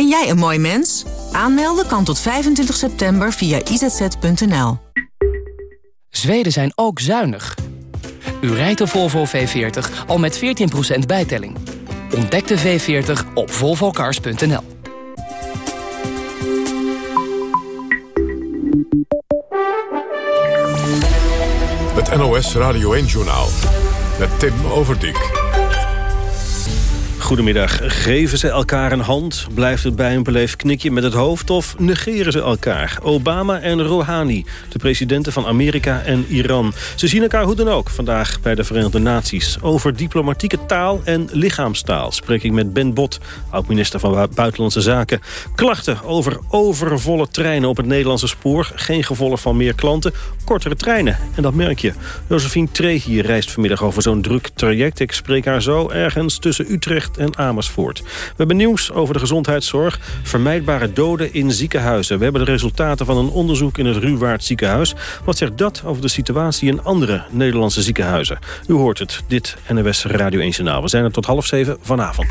Ken jij een mooi mens? Aanmelden kan tot 25 september via izz.nl. Zweden zijn ook zuinig. U rijdt de Volvo V40 al met 14% bijtelling. Ontdek de V40 op volvocars.nl. Het NOS Radio 1-journaal met Tim Overdijk. Goedemiddag. Geven ze elkaar een hand? Blijft het bij een beleefd knikje met het hoofd? Of negeren ze elkaar? Obama en Rouhani, de presidenten van Amerika en Iran. Ze zien elkaar hoe dan ook vandaag bij de Verenigde Naties. Over diplomatieke taal en lichaamstaal spreek ik met Ben Bot, oud-minister van Buitenlandse Zaken. Klachten over overvolle treinen op het Nederlandse spoor. Geen gevolg van meer klanten, kortere treinen. En dat merk je. Josephine Tree hier reist vanmiddag over zo'n druk traject. Ik spreek haar zo ergens tussen Utrecht en Amersfoort. We hebben nieuws over de gezondheidszorg. Vermijdbare doden in ziekenhuizen. We hebben de resultaten van een onderzoek in het Ruwaard ziekenhuis. Wat zegt dat over de situatie in andere Nederlandse ziekenhuizen? U hoort het, dit NWS Radio 1 Journaal. We zijn er tot half zeven vanavond.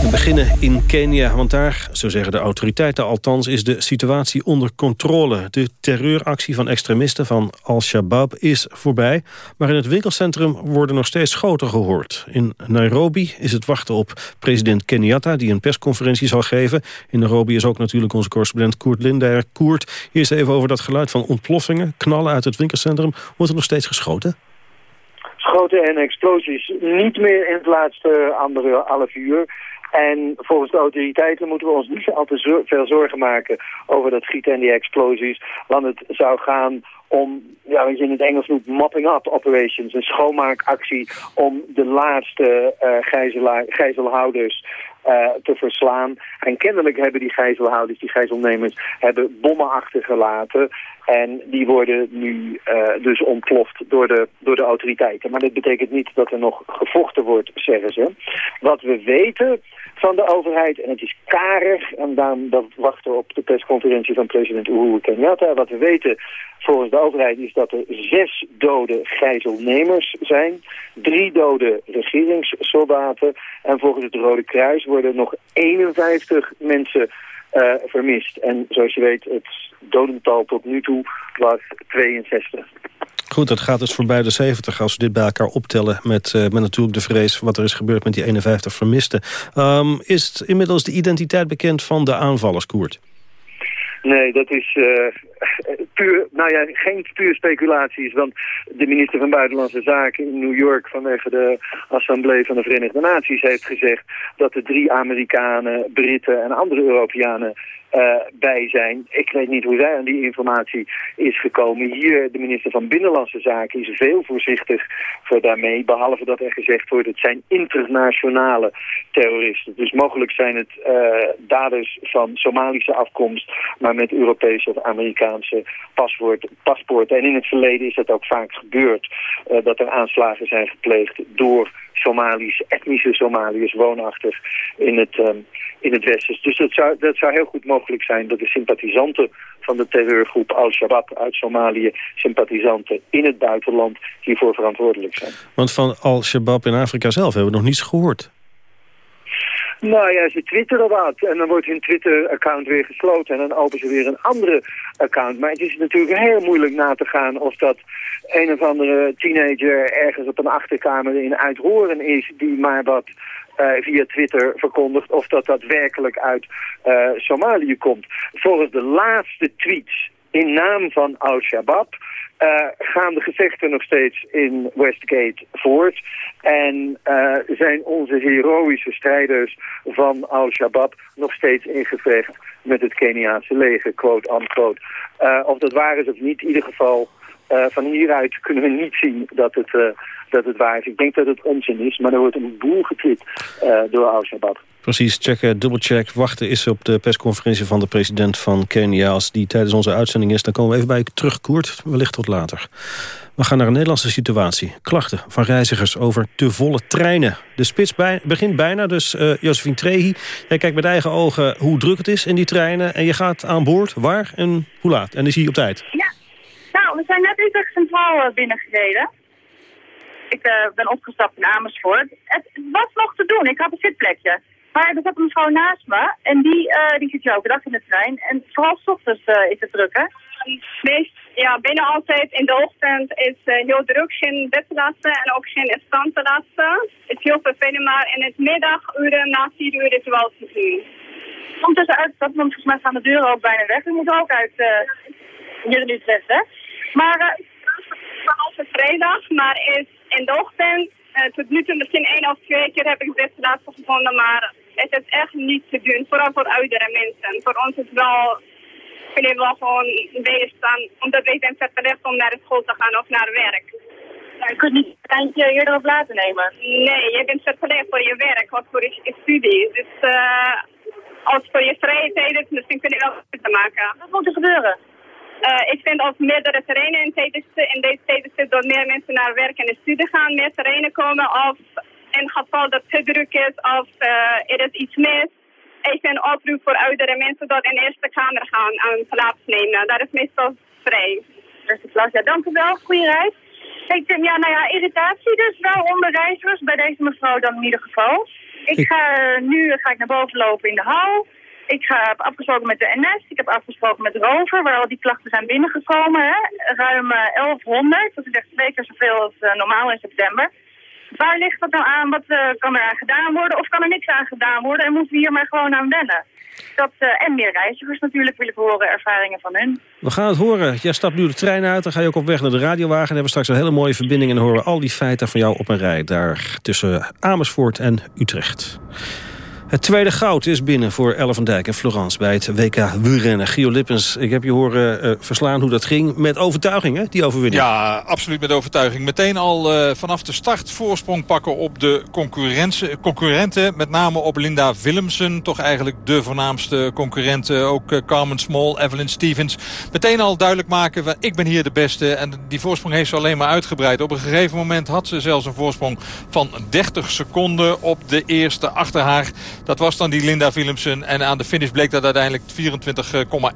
We beginnen in Kenia, want daar, zo zeggen de autoriteiten althans... is de situatie onder controle. De terreuractie van extremisten van Al-Shabaab is voorbij... maar in het winkelcentrum worden nog steeds schoten gehoord. In Nairobi is het wachten op president Kenyatta... die een persconferentie zal geven. In Nairobi is ook natuurlijk onze correspondent Koert Linder. Koert, eerst even over dat geluid van ontploffingen... knallen uit het winkelcentrum. Wordt er nog steeds geschoten? Schoten en explosies niet meer in het laatste andere half uur... En volgens de autoriteiten moeten we ons niet al te veel zorgen maken over dat schieten en die explosies. Want het zou gaan om, ja, wat je in het Engels noemt, mopping up operations. Een schoonmaakactie om de laatste uh, gijzelhouders uh, te verslaan. En kennelijk hebben die gijzelhouders, die gijzelnemers, hebben bommen achtergelaten. En die worden nu uh, dus ontploft door de, door de autoriteiten. Maar dat betekent niet dat er nog gevochten wordt, zeggen ze. Wat we weten van de overheid, en het is karig, en daarom dat wachten we op de persconferentie van president Uhuru Kenyatta. Wat we weten volgens de overheid is dat er zes dode gijzelnemers zijn, drie dode regeringssoldaten en volgens het Rode Kruis worden nog 51 mensen uh, vermist. En zoals je weet, het dodental tot nu toe was 62. Goed, dat gaat dus voorbij de 70 als we dit bij elkaar optellen... met, uh, met natuurlijk de vrees wat er is gebeurd met die 51 vermisten. Um, is inmiddels de identiteit bekend van de aanvallers, Koert? Nee, dat is uh, puur, nou ja, geen puur speculaties. Want de minister van Buitenlandse Zaken in New York vanwege de Assemblée van de Verenigde Naties heeft gezegd dat de drie Amerikanen, Britten en andere Europeanen uh, bij zijn. Ik weet niet hoe zij aan die informatie is gekomen. Hier, de minister van Binnenlandse Zaken is veel voorzichtig voor daarmee. Behalve dat er gezegd wordt, het zijn internationale terroristen. Dus mogelijk zijn het uh, daders van Somalische afkomst, maar met Europese of Amerikaanse Amerikaanse paspoort, paspoorten. En in het verleden is dat ook vaak gebeurd. dat er aanslagen zijn gepleegd door Somaliërs, etnische Somaliërs woonachtig in het, um, in het Westen. Dus dat zou, dat zou heel goed mogelijk zijn dat de sympathisanten van de terreurgroep Al-Shabaab uit Somalië, sympathisanten in het buitenland, hiervoor verantwoordelijk zijn. Want van Al-Shabaab in Afrika zelf hebben we nog niets gehoord. Nou ja, ze twitteren wat en dan wordt hun Twitter-account weer gesloten en dan openen ze weer een andere account. Maar het is natuurlijk heel moeilijk na te gaan of dat een of andere teenager ergens op een achterkamer in Uithoren is die maar wat uh, via Twitter verkondigt of dat dat werkelijk uit uh, Somalië komt. Volgens de laatste tweets in naam van Al-Shabaab uh, gaan de gevechten nog steeds in Westgate voort. En uh, zijn onze heroïsche strijders van Al-Shabaab nog steeds in gevecht met het Keniaanse leger, quote-unquote. Uh, of dat waar is of niet, in ieder geval van hieruit kunnen we niet zien dat het, dat het waar is. Ik denk dat het onzin is, maar er wordt een boel getwit door Al-Shabaab. Precies, checken, dubbelcheck. Wachten is op de persconferentie van de president van Kenia. Als die tijdens onze uitzending is, dan komen we even bij terug, Koert. Wellicht tot later. We gaan naar een Nederlandse situatie. Klachten van reizigers over te volle treinen. De spits begint bijna, dus uh, Josephine Trehi. Jij kijkt met eigen ogen hoe druk het is in die treinen. En je gaat aan boord. Waar en hoe laat? En is hij op tijd? Nou, we zijn net Utrecht Centraal uh, binnengereden. Ik uh, ben opgestapt in Amersfoort. Het was nog te doen. Ik had een zitplekje. Maar er zat een vrouw naast me en die, uh, die zit elke dag in de trein. En vooral s ochtends uh, is het druk, hè? Meest, ja, binnen altijd in de ochtend is uh, heel druk, geen bedlasten en ook geen standlasten. Het is heel vervelend, maar in het middaguren, na vier uur is het wel te zien. Komt tussen uit, dat volgens mij gaan de deuren ook bijna weg. We moeten ook uit hier in Utrecht, hè? Maar vanaf vrijdag, maar is in de ochtend tot nu toe misschien één of twee keer heb ik het laatste gevonden, maar het is echt niet te doen. Vooral voor oudere mensen. Voor ons is het wel, vind ik wel gewoon weerstaan, omdat wij zijn verplicht om naar de school te gaan of naar werk. Je kunt niet een eindje eerder op laten nemen. Nee, je bent verplicht voor je werk, wat voor je studie. Dus uh, als voor je vrije tijd is, misschien kun je wel te maken. Wat moet er gebeuren? Uh, ik vind als meerdere terreinen in, in deze tijdstip dat meer mensen naar werk en de studie gaan, meer terreinen komen of in geval dat het druk is of uh, er is iets mis. Even een oproep voor oudere mensen dat in de eerste kamer gaan aan plaatsnemen. Dat is meestal vrij. Eerste klas, ja, dank u wel. Goeie reis. Ik denk, ja, nou ja, irritatie dus wel onder reizigers. Bij deze mevrouw dan in ieder geval. Ik ga nu ga ik naar boven lopen in de hal. Ik heb afgesproken met de NS, ik heb afgesproken met Rover, waar al die klachten zijn binnengekomen. Hè. Ruim 1100, dat is echt twee keer zoveel als uh, normaal in september. Waar ligt dat nou aan? Wat uh, kan er aan gedaan worden? Of kan er niks aan gedaan worden? En moeten we hier maar gewoon aan wennen? Dat, en meer reizigers natuurlijk wil ik horen, ervaringen van hun. We gaan het horen. Jij stapt nu de trein uit, dan ga je ook op weg naar de radiowagen. Dan hebben we straks een hele mooie verbinding... en horen al die feiten van jou op een rij... daar tussen Amersfoort en Utrecht. Het tweede goud is binnen voor Ellen van Dijk en Florence bij het WK wielrennen. Gio Lippens, ik heb je horen uh, verslaan hoe dat ging. Met overtuiging, hè, die overwinning? Ja, absoluut met overtuiging. Meteen al uh, vanaf de start voorsprong pakken op de concurrenten. Met name op Linda Willemsen. Toch eigenlijk de voornaamste concurrenten. Ook uh, Carmen Small, Evelyn Stevens. Meteen al duidelijk maken, ik ben hier de beste. En die voorsprong heeft ze alleen maar uitgebreid. Op een gegeven moment had ze zelfs een voorsprong van 30 seconden op de eerste achter haar. Dat was dan die Linda Willemsen. En aan de finish bleek dat uiteindelijk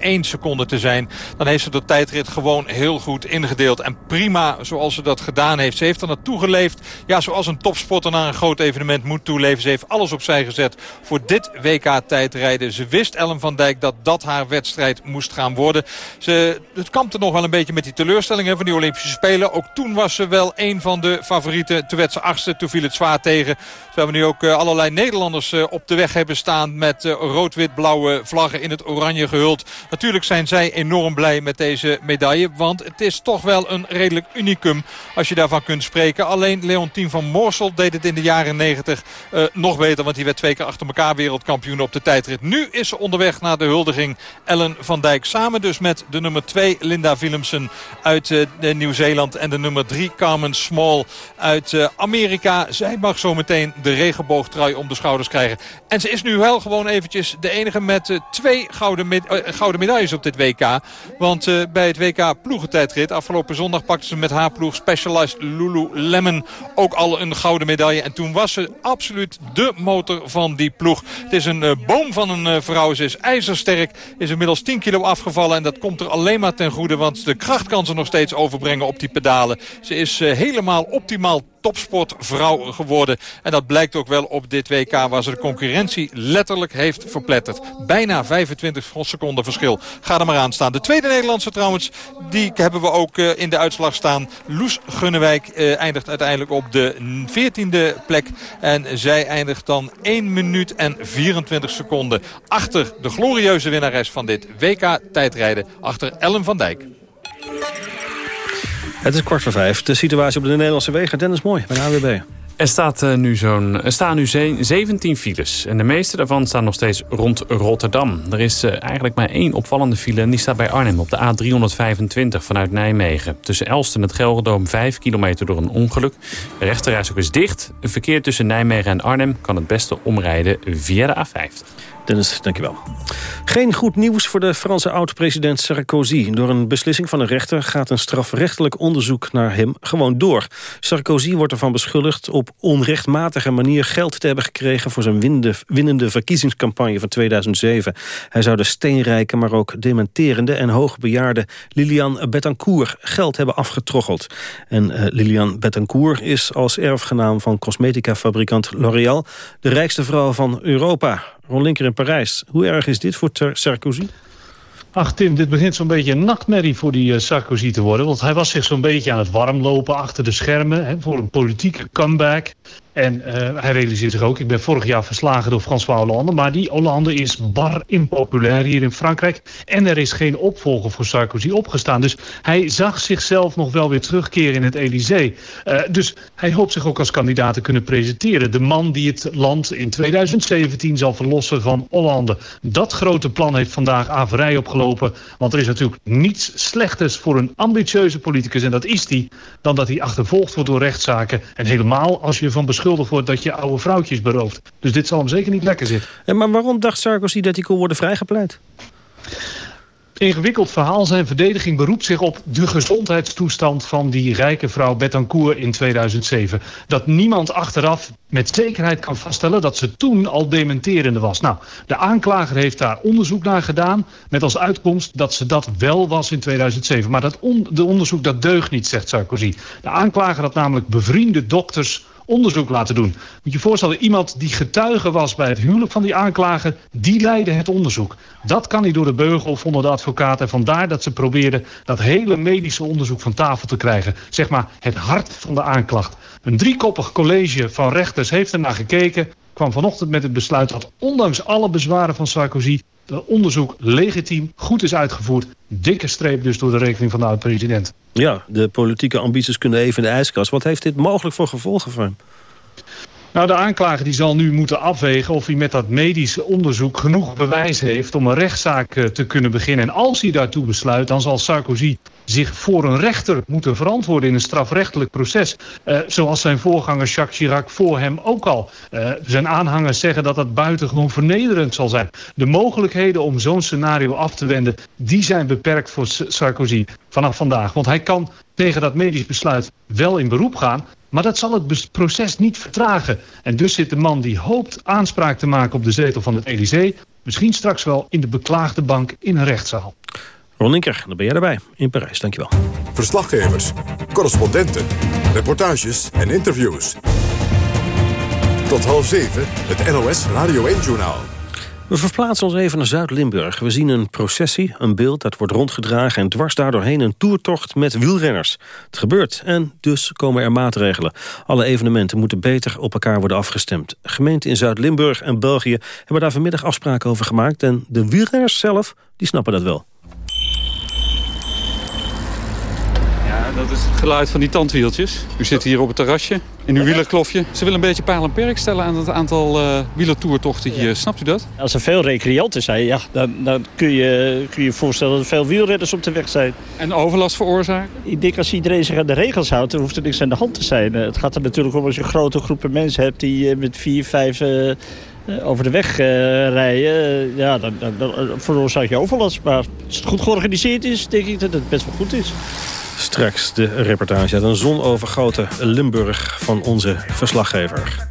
24,1 seconden te zijn. Dan heeft ze de tijdrit gewoon heel goed ingedeeld. En prima zoals ze dat gedaan heeft. Ze heeft er naartoe geleefd. Ja, zoals een topsporter naar een groot evenement moet toeleven. Ze heeft alles opzij gezet voor dit WK tijdrijden. Ze wist Ellen van Dijk dat dat haar wedstrijd moest gaan worden. Ze, het kampte nog wel een beetje met die teleurstellingen van die Olympische Spelen. Ook toen was ze wel een van de favorieten. Toen werd ze achtste, toen viel het zwaar tegen. Terwijl we nu ook eh, allerlei Nederlanders eh, op de weg hebben staan met uh, rood-wit-blauwe vlaggen in het oranje gehuld. Natuurlijk zijn zij enorm blij met deze medaille. Want het is toch wel een redelijk unicum als je daarvan kunt spreken. Alleen Leontien van Moorsel deed het in de jaren 90 uh, nog beter. Want die werd twee keer achter elkaar wereldkampioen op de tijdrit. Nu is ze onderweg naar de huldiging Ellen van Dijk. Samen dus met de nummer 2 Linda Willemsen uit uh, Nieuw-Zeeland. En de nummer 3 Carmen Small uit Amerika. Zij mag zometeen de regenboogtrui om de schouders krijgen. En ze is nu wel gewoon eventjes de enige met twee gouden, gouden medailles op dit WK. Want bij het WK ploegentijdrit afgelopen zondag pakte ze met haar ploeg Specialized Lululemon ook al een gouden medaille. En toen was ze absoluut de motor van die ploeg. Het is een boom van een vrouw. Ze is ijzersterk. Is inmiddels 10 kilo afgevallen. En dat komt er alleen maar ten goede. Want de kracht kan ze nog steeds overbrengen op die pedalen. Ze is helemaal optimaal topsportvrouw geworden. En dat blijkt ook wel op dit WK waar ze de concurrentie letterlijk heeft verpletterd. Bijna 25 seconden verschil. Ga er maar aan staan. De tweede Nederlandse trouwens, die hebben we ook uh, in de uitslag staan. Loes Gunnewijk uh, eindigt uiteindelijk op de 14e plek. En zij eindigt dan 1 minuut en 24 seconden achter de glorieuze winnares van dit WK tijdrijden. Achter Ellen van Dijk. Het is kwart voor vijf. De situatie op de Nederlandse wegen. Dennis Mooi bij de AWB. Er, staat, uh, nu zo'n, er staan nu 17 files. En de meeste daarvan staan nog steeds rond Rotterdam. Er is uh, eigenlijk maar één opvallende file. En die staat bij Arnhem op de A325 vanuit Nijmegen. Tussen Elst en het Gelredoom 5 kilometer door een ongeluk. De rechterreis is dicht. Het verkeer tussen Nijmegen en Arnhem kan het beste omrijden via de A50. Dennis, dankjewel. Geen goed nieuws voor de Franse oud-president Sarkozy. Door een beslissing van een rechter gaat een strafrechtelijk onderzoek naar hem gewoon door. Sarkozy wordt ervan beschuldigd op onrechtmatige manier geld te hebben gekregen... voor zijn winnende, verkiezingscampagne van 2007. Hij zou de steenrijke, maar ook dementerende en hoogbejaarde Liliane Bettencourt geld hebben afgetroggeld. En uh, Liliane Bettencourt is als erfgenaam van cosmetica-fabrikant L'Oréal... de rijkste vrouw van Europa. Ron Linker in Parijs. Hoe erg is dit voor Sarkozy? Ach Tim, dit begint zo'n beetje een nachtmerrie voor die uh, Sarkozy te worden. Want hij was zich zo'n beetje aan het warmlopen achter de schermen... Hè, voor een politieke comeback. En uh, hij realiseert zich ook, ik ben vorig jaar verslagen door François Hollande... maar die Hollande is bar impopulair hier in Frankrijk... en er is geen opvolger voor Sarkozy opgestaan. Dus hij zag zichzelf nog wel weer terugkeren in het Elysée. Uh, dus hij hoopt zich ook als kandidaat te kunnen presenteren. De man die het land in 2017 zal verlossen van Hollande. Dat grote plan heeft vandaag averij opgelopen... want er is natuurlijk niets slechters voor een ambitieuze politicus... en dat is die, dan dat hij achtervolgd wordt door rechtszaken... en helemaal als je van beschuldigd wordt dat je oude vrouwtjes berooft. Dus dit zal hem zeker niet lekker zitten. En maar waarom dacht Sarkozy dat hij kon worden vrijgepleit? Ingewikkeld verhaal. Zijn verdediging beroept zich op de gezondheidstoestand van die rijke vrouw Bettencourt in 2007. Dat niemand achteraf met zekerheid kan vaststellen dat ze toen al dementerende was. Nou, de aanklager heeft daar onderzoek naar gedaan met als uitkomst dat ze dat wel was in 2007. Maar dat on de onderzoek dat deugt niet, zegt Sarkozy. De aanklager had namelijk bevriende dokters onderzoek laten doen. Moet je voorstellen, iemand die getuige was bij het huwelijk van die aanklager... die leidde het onderzoek. Dat kan niet door de beugel, vonden de advocaten. En vandaar dat ze probeerden dat hele medische onderzoek van tafel te krijgen. Zeg maar het hart van de aanklacht. Een driekoppig college van rechters heeft er naar gekeken... kwam vanochtend met het besluit dat ondanks alle bezwaren van Sarkozy... onderzoek legitiem, goed is uitgevoerd. Dikke streep dus door de rekening van de oud-president. Ja, de politieke ambities kunnen even in de ijskast. Wat heeft dit mogelijk voor gevolgen voor hem? Nou, de aanklager die zal nu moeten afwegen of hij met dat medisch onderzoek genoeg bewijs heeft om een rechtszaak eh, te kunnen beginnen. En als hij daartoe besluit, dan zal Sarkozy zich voor een rechter moeten verantwoorden in een strafrechtelijk proces. Uh, zoals zijn voorganger Jacques Chirac voor hem ook al. Uh, zijn aanhangers zeggen dat dat buitengewoon vernederend zal zijn. De mogelijkheden om zo'n scenario af te wenden, die zijn beperkt voor Sarkozy vanaf vandaag. Want hij kan tegen dat medisch besluit wel in beroep gaan... Maar dat zal het proces niet vertragen. En dus zit de man die hoopt aanspraak te maken op de zetel van het Elysée... misschien straks wel in de beklaagde bank in een rechtszaal. Ron Linker, dan ben jij erbij in Parijs. Dankjewel. Verslaggevers, correspondenten, reportages en interviews. Tot half zeven, het NOS Radio 1-journaal. We verplaatsen ons even naar Zuid-Limburg. We zien een processie, een beeld dat wordt rondgedragen... en dwars daardoorheen een toertocht met wielrenners. Het gebeurt en dus komen er maatregelen. Alle evenementen moeten beter op elkaar worden afgestemd. Gemeenten in Zuid-Limburg en België hebben daar vanmiddag afspraken over gemaakt... en de wielrenners zelf, die snappen dat wel. Dat is het geluid van die tandwieltjes. U zit hier op het terrasje in uw wielerklofje. Ze willen een beetje paal en perk stellen aan het aantal uh, wielertoertochten hier. Snapt u dat? Als er veel recreanten zijn, ja, dan, dan kun, je, kun je voorstellen dat er veel wielrenners op de weg zijn. En overlast veroorzaken? Ik denk als iedereen zich aan de regels houdt, dan hoeft er niks aan de hand te zijn. Eh, het gaat er natuurlijk om als je grote groepen mensen hebt die eh, met vier, vijf over de weg rijden, ja, dan, dan, dan veroorzaak je overlast. Maar als het goed georganiseerd is, denk ik dat het best wel goed is. Straks de reportage uit een zonovergoten Limburg van onze verslaggever.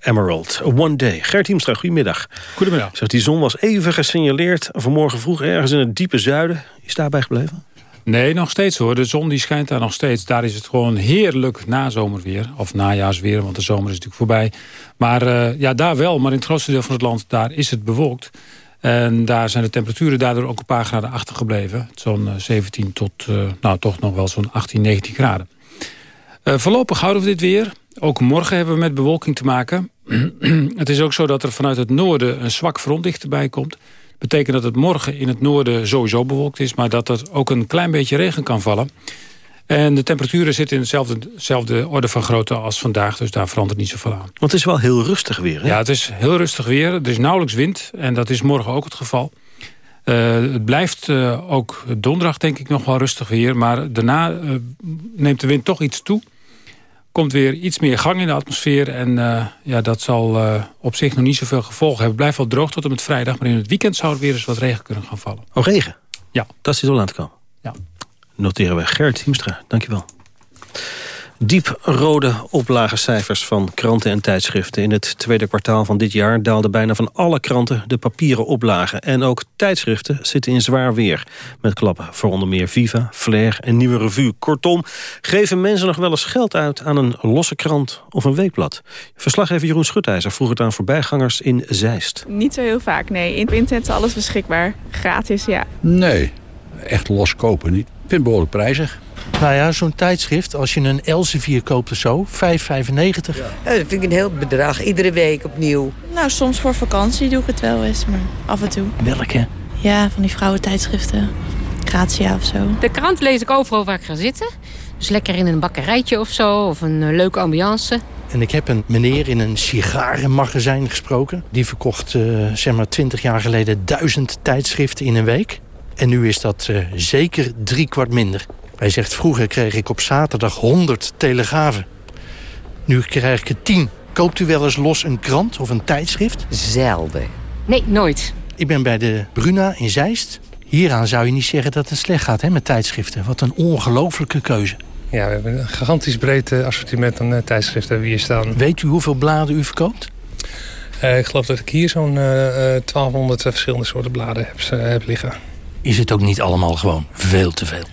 Emerald. One Day. Gert Hiemstra, goedemiddag. Goedemiddag. Zegt, die zon was even gesignaleerd vanmorgen vroeg ergens in het diepe zuiden. Is daarbij gebleven? Nee, nog steeds hoor. De zon die schijnt daar nog steeds. Daar is het gewoon heerlijk nazomerweer. Of najaarsweer, want de zomer is natuurlijk voorbij. Maar uh, ja, daar wel. Maar in het grootste deel van het land, daar is het bewolkt. En daar zijn de temperaturen daardoor ook een paar graden achtergebleven. Zo'n 17 tot, uh, nou toch nog wel zo'n 18, 19 graden. Uh, voorlopig houden we dit weer. Ook morgen hebben we met bewolking te maken. het is ook zo dat er vanuit het noorden een zwak front dichterbij komt. Dat betekent dat het morgen in het noorden sowieso bewolkt is... maar dat er ook een klein beetje regen kan vallen. En de temperaturen zitten in dezelfde, orde van grootte als vandaag. Dus daar verandert niet zoveel aan. Want het is wel heel rustig weer, hè? Ja, het is heel rustig weer. Er is nauwelijks wind. En dat is morgen ook het geval. Uh, het blijft uh, ook donderdag denk ik nog wel rustig weer. Maar daarna uh, neemt de wind toch iets toe komt weer iets meer gang in de atmosfeer. En uh, ja, dat zal uh, op zich nog niet zoveel gevolgen hebben. Het blijft wel droog tot en met vrijdag. Maar in het weekend zou er weer eens wat regen kunnen gaan vallen. Oh, regen? Ja. Dat zit al aan te komen. Ja. Noteren we. Gert Hiemstra, dankjewel. Dieprode oplagecijfers van kranten en tijdschriften. In het tweede kwartaal van dit jaar daalden bijna van alle kranten de papieren oplagen. En ook tijdschriften zitten in zwaar weer. Met klappen voor onder meer Viva, Flair en Nieuwe Revue. Kortom, geven mensen nog wel eens geld uit aan een losse krant of een weekblad? Verslaggever Jeroen Schutijzer vroeg het aan voorbijgangers in Zeist. Niet zo heel vaak, nee. In internet is alles beschikbaar. Gratis, ja. Nee, echt los kopen niet. Ik vind het behoorlijk prijzig. Nou ja, zo'n tijdschrift, als je een Elsevier koopt of zo, 5,95. Ja. ja. dat vind ik een heel bedrag, iedere week opnieuw. Nou, soms voor vakantie doe ik het wel eens, maar af en toe. Welke? Ja, van die vrouwentijdschriften. Gratia of zo. De krant lees ik overal waar ik ga zitten. Dus lekker in een bakkerijtje of zo, of een uh, leuke ambiance. En ik heb een meneer in een sigarenmagazijn gesproken. Die verkocht, uh, zeg maar, 20 jaar geleden duizend tijdschriften in een week. En nu is dat uh, zeker drie kwart minder. Hij zegt, vroeger kreeg ik op zaterdag 100 telegrafen. Nu krijg ik er 10. Koopt u wel eens los een krant of een tijdschrift? Zelden. Nee, nooit. Ik ben bij de Bruna in Zeist. Hieraan zou je niet zeggen dat het slecht gaat hè, met tijdschriften. Wat een ongelofelijke keuze. Ja, we hebben een gigantisch breed assortiment aan uh, tijdschriften wie hier staan. Weet u hoeveel bladen u verkoopt? Uh, ik geloof dat ik hier zo'n uh, 1200 verschillende soorten bladen heb, heb liggen. Is het ook niet allemaal gewoon veel te veel?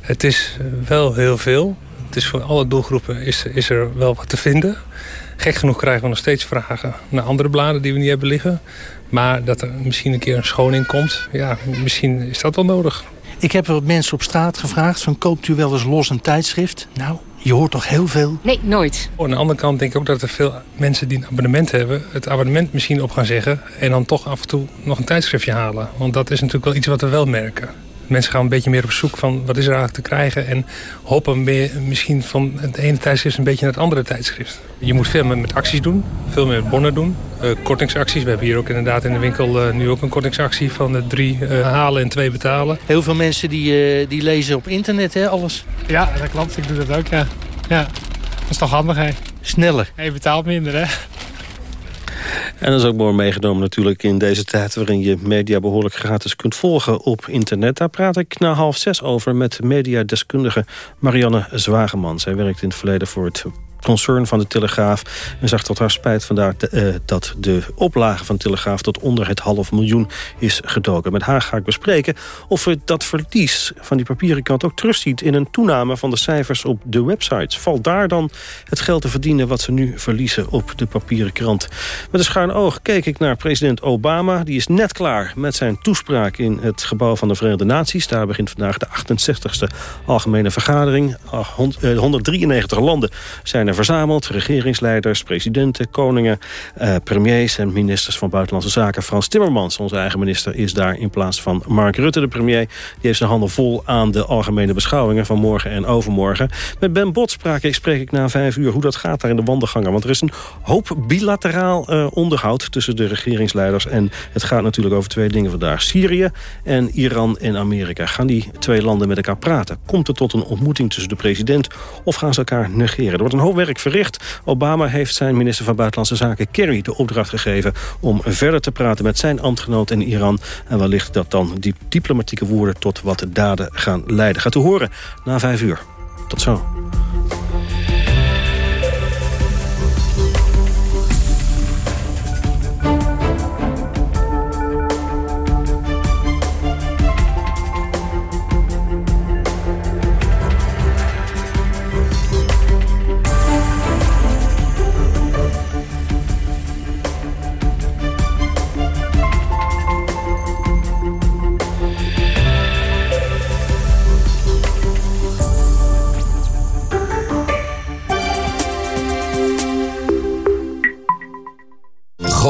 Het is wel heel veel. Het is voor alle doelgroepen is, is er wel wat te vinden. Gek genoeg krijgen we nog steeds vragen naar andere bladen die we niet hebben liggen. Maar dat er misschien een keer een schoning komt, ja, misschien is dat wel nodig. Ik heb wat mensen op straat gevraagd van koopt u wel eens los een tijdschrift? Nou, je hoort toch heel veel? Nee, nooit. Aan de andere kant denk ik ook dat er veel mensen die een abonnement hebben... het abonnement misschien op gaan zeggen... en dan toch af en toe nog een tijdschriftje halen. Want dat is natuurlijk wel iets wat we wel merken. Mensen gaan een beetje meer op zoek van wat is er eigenlijk te krijgen... en hopen meer, misschien van het ene tijdschrift een beetje naar het andere tijdschrift. Je moet veel meer met acties doen, veel meer met bonnen doen. Uh, kortingsacties, we hebben hier ook inderdaad in de winkel uh, nu ook een kortingsactie... van de drie uh, halen en twee betalen. Heel veel mensen die, die lezen op internet, hè, alles? Ja, dat klopt. Ik doe dat ook, ja. ja. Dat is toch handig, hè? Sneller. En je betaalt minder, hè? En dat is ook mooi meegenomen natuurlijk in deze tijd... waarin je media behoorlijk gratis kunt volgen op internet. Daar praat ik na half zes over met mediadeskundige Marianne Zwageman. Zij werkt in het verleden voor het concern van de Telegraaf... en zag tot haar spijt vandaar uh, dat de oplage van Telegraaf... tot onder het half miljoen is gedoken. Met haar ga ik bespreken of we dat verlies van die papieren kant... ook terugziet in een toename van de cijfers op de websites. Valt daar dan het geld te verdienen wat ze nu verliezen op de papieren krant? Met een schuin oog keek ik naar president Obama. Die is net klaar met zijn toespraak in het gebouw van de Verenigde Naties. Daar begint vandaag de 68e Algemene Vergadering. 193 landen zijn er verzameld. Regeringsleiders, presidenten, koningen, eh, premiers en ministers van Buitenlandse Zaken. Frans Timmermans, onze eigen minister, is daar in plaats van Mark Rutte, de premier. Die heeft zijn handen vol aan de algemene beschouwingen van morgen en overmorgen. Met Ben Bot ik, spreek ik na vijf uur hoe dat gaat daar in de wandelgangen. Want er is een hoop bilateraal uh, onderhoud tussen de regeringsleiders. En het gaat natuurlijk over twee dingen vandaag. Syrië en Iran en Amerika. Gaan die twee landen met elkaar praten? Komt er tot een ontmoeting tussen de president of gaan ze elkaar negeren? Er wordt een hoop verricht. Obama heeft zijn minister van Buitenlandse Zaken Kerry de opdracht gegeven... om verder te praten met zijn ambtgenoot in Iran. En wellicht dat dan die diplomatieke woorden tot wat daden gaan leiden. Gaat u horen na vijf uur. Tot zo.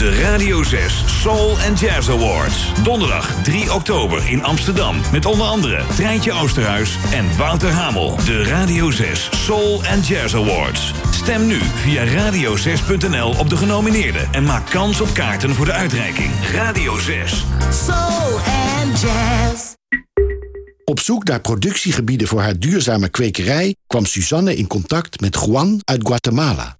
De Radio 6 Soul and Jazz Awards. Donderdag 3 oktober in Amsterdam. Met onder andere Treintje Oosterhuis en Wouter Hamel. De Radio 6 Soul and Jazz Awards. Stem nu via radio6.nl op de genomineerden en maak kans op kaarten voor de uitreiking. Radio 6. Soul and jazz. Op zoek naar productiegebieden voor haar duurzame kwekerij... kwam Suzanne in contact met Juan uit Guatemala.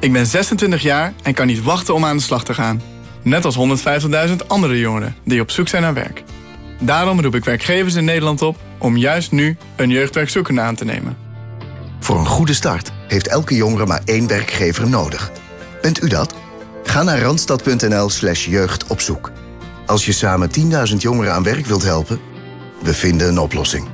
Ik ben 26 jaar en kan niet wachten om aan de slag te gaan. Net als 150.000 andere jongeren die op zoek zijn naar werk. Daarom roep ik werkgevers in Nederland op om juist nu een jeugdwerkzoekende aan te nemen. Voor een goede start heeft elke jongere maar één werkgever nodig. Bent u dat? Ga naar randstad.nl slash jeugdopzoek. Als je samen 10.000 jongeren aan werk wilt helpen, we vinden een oplossing.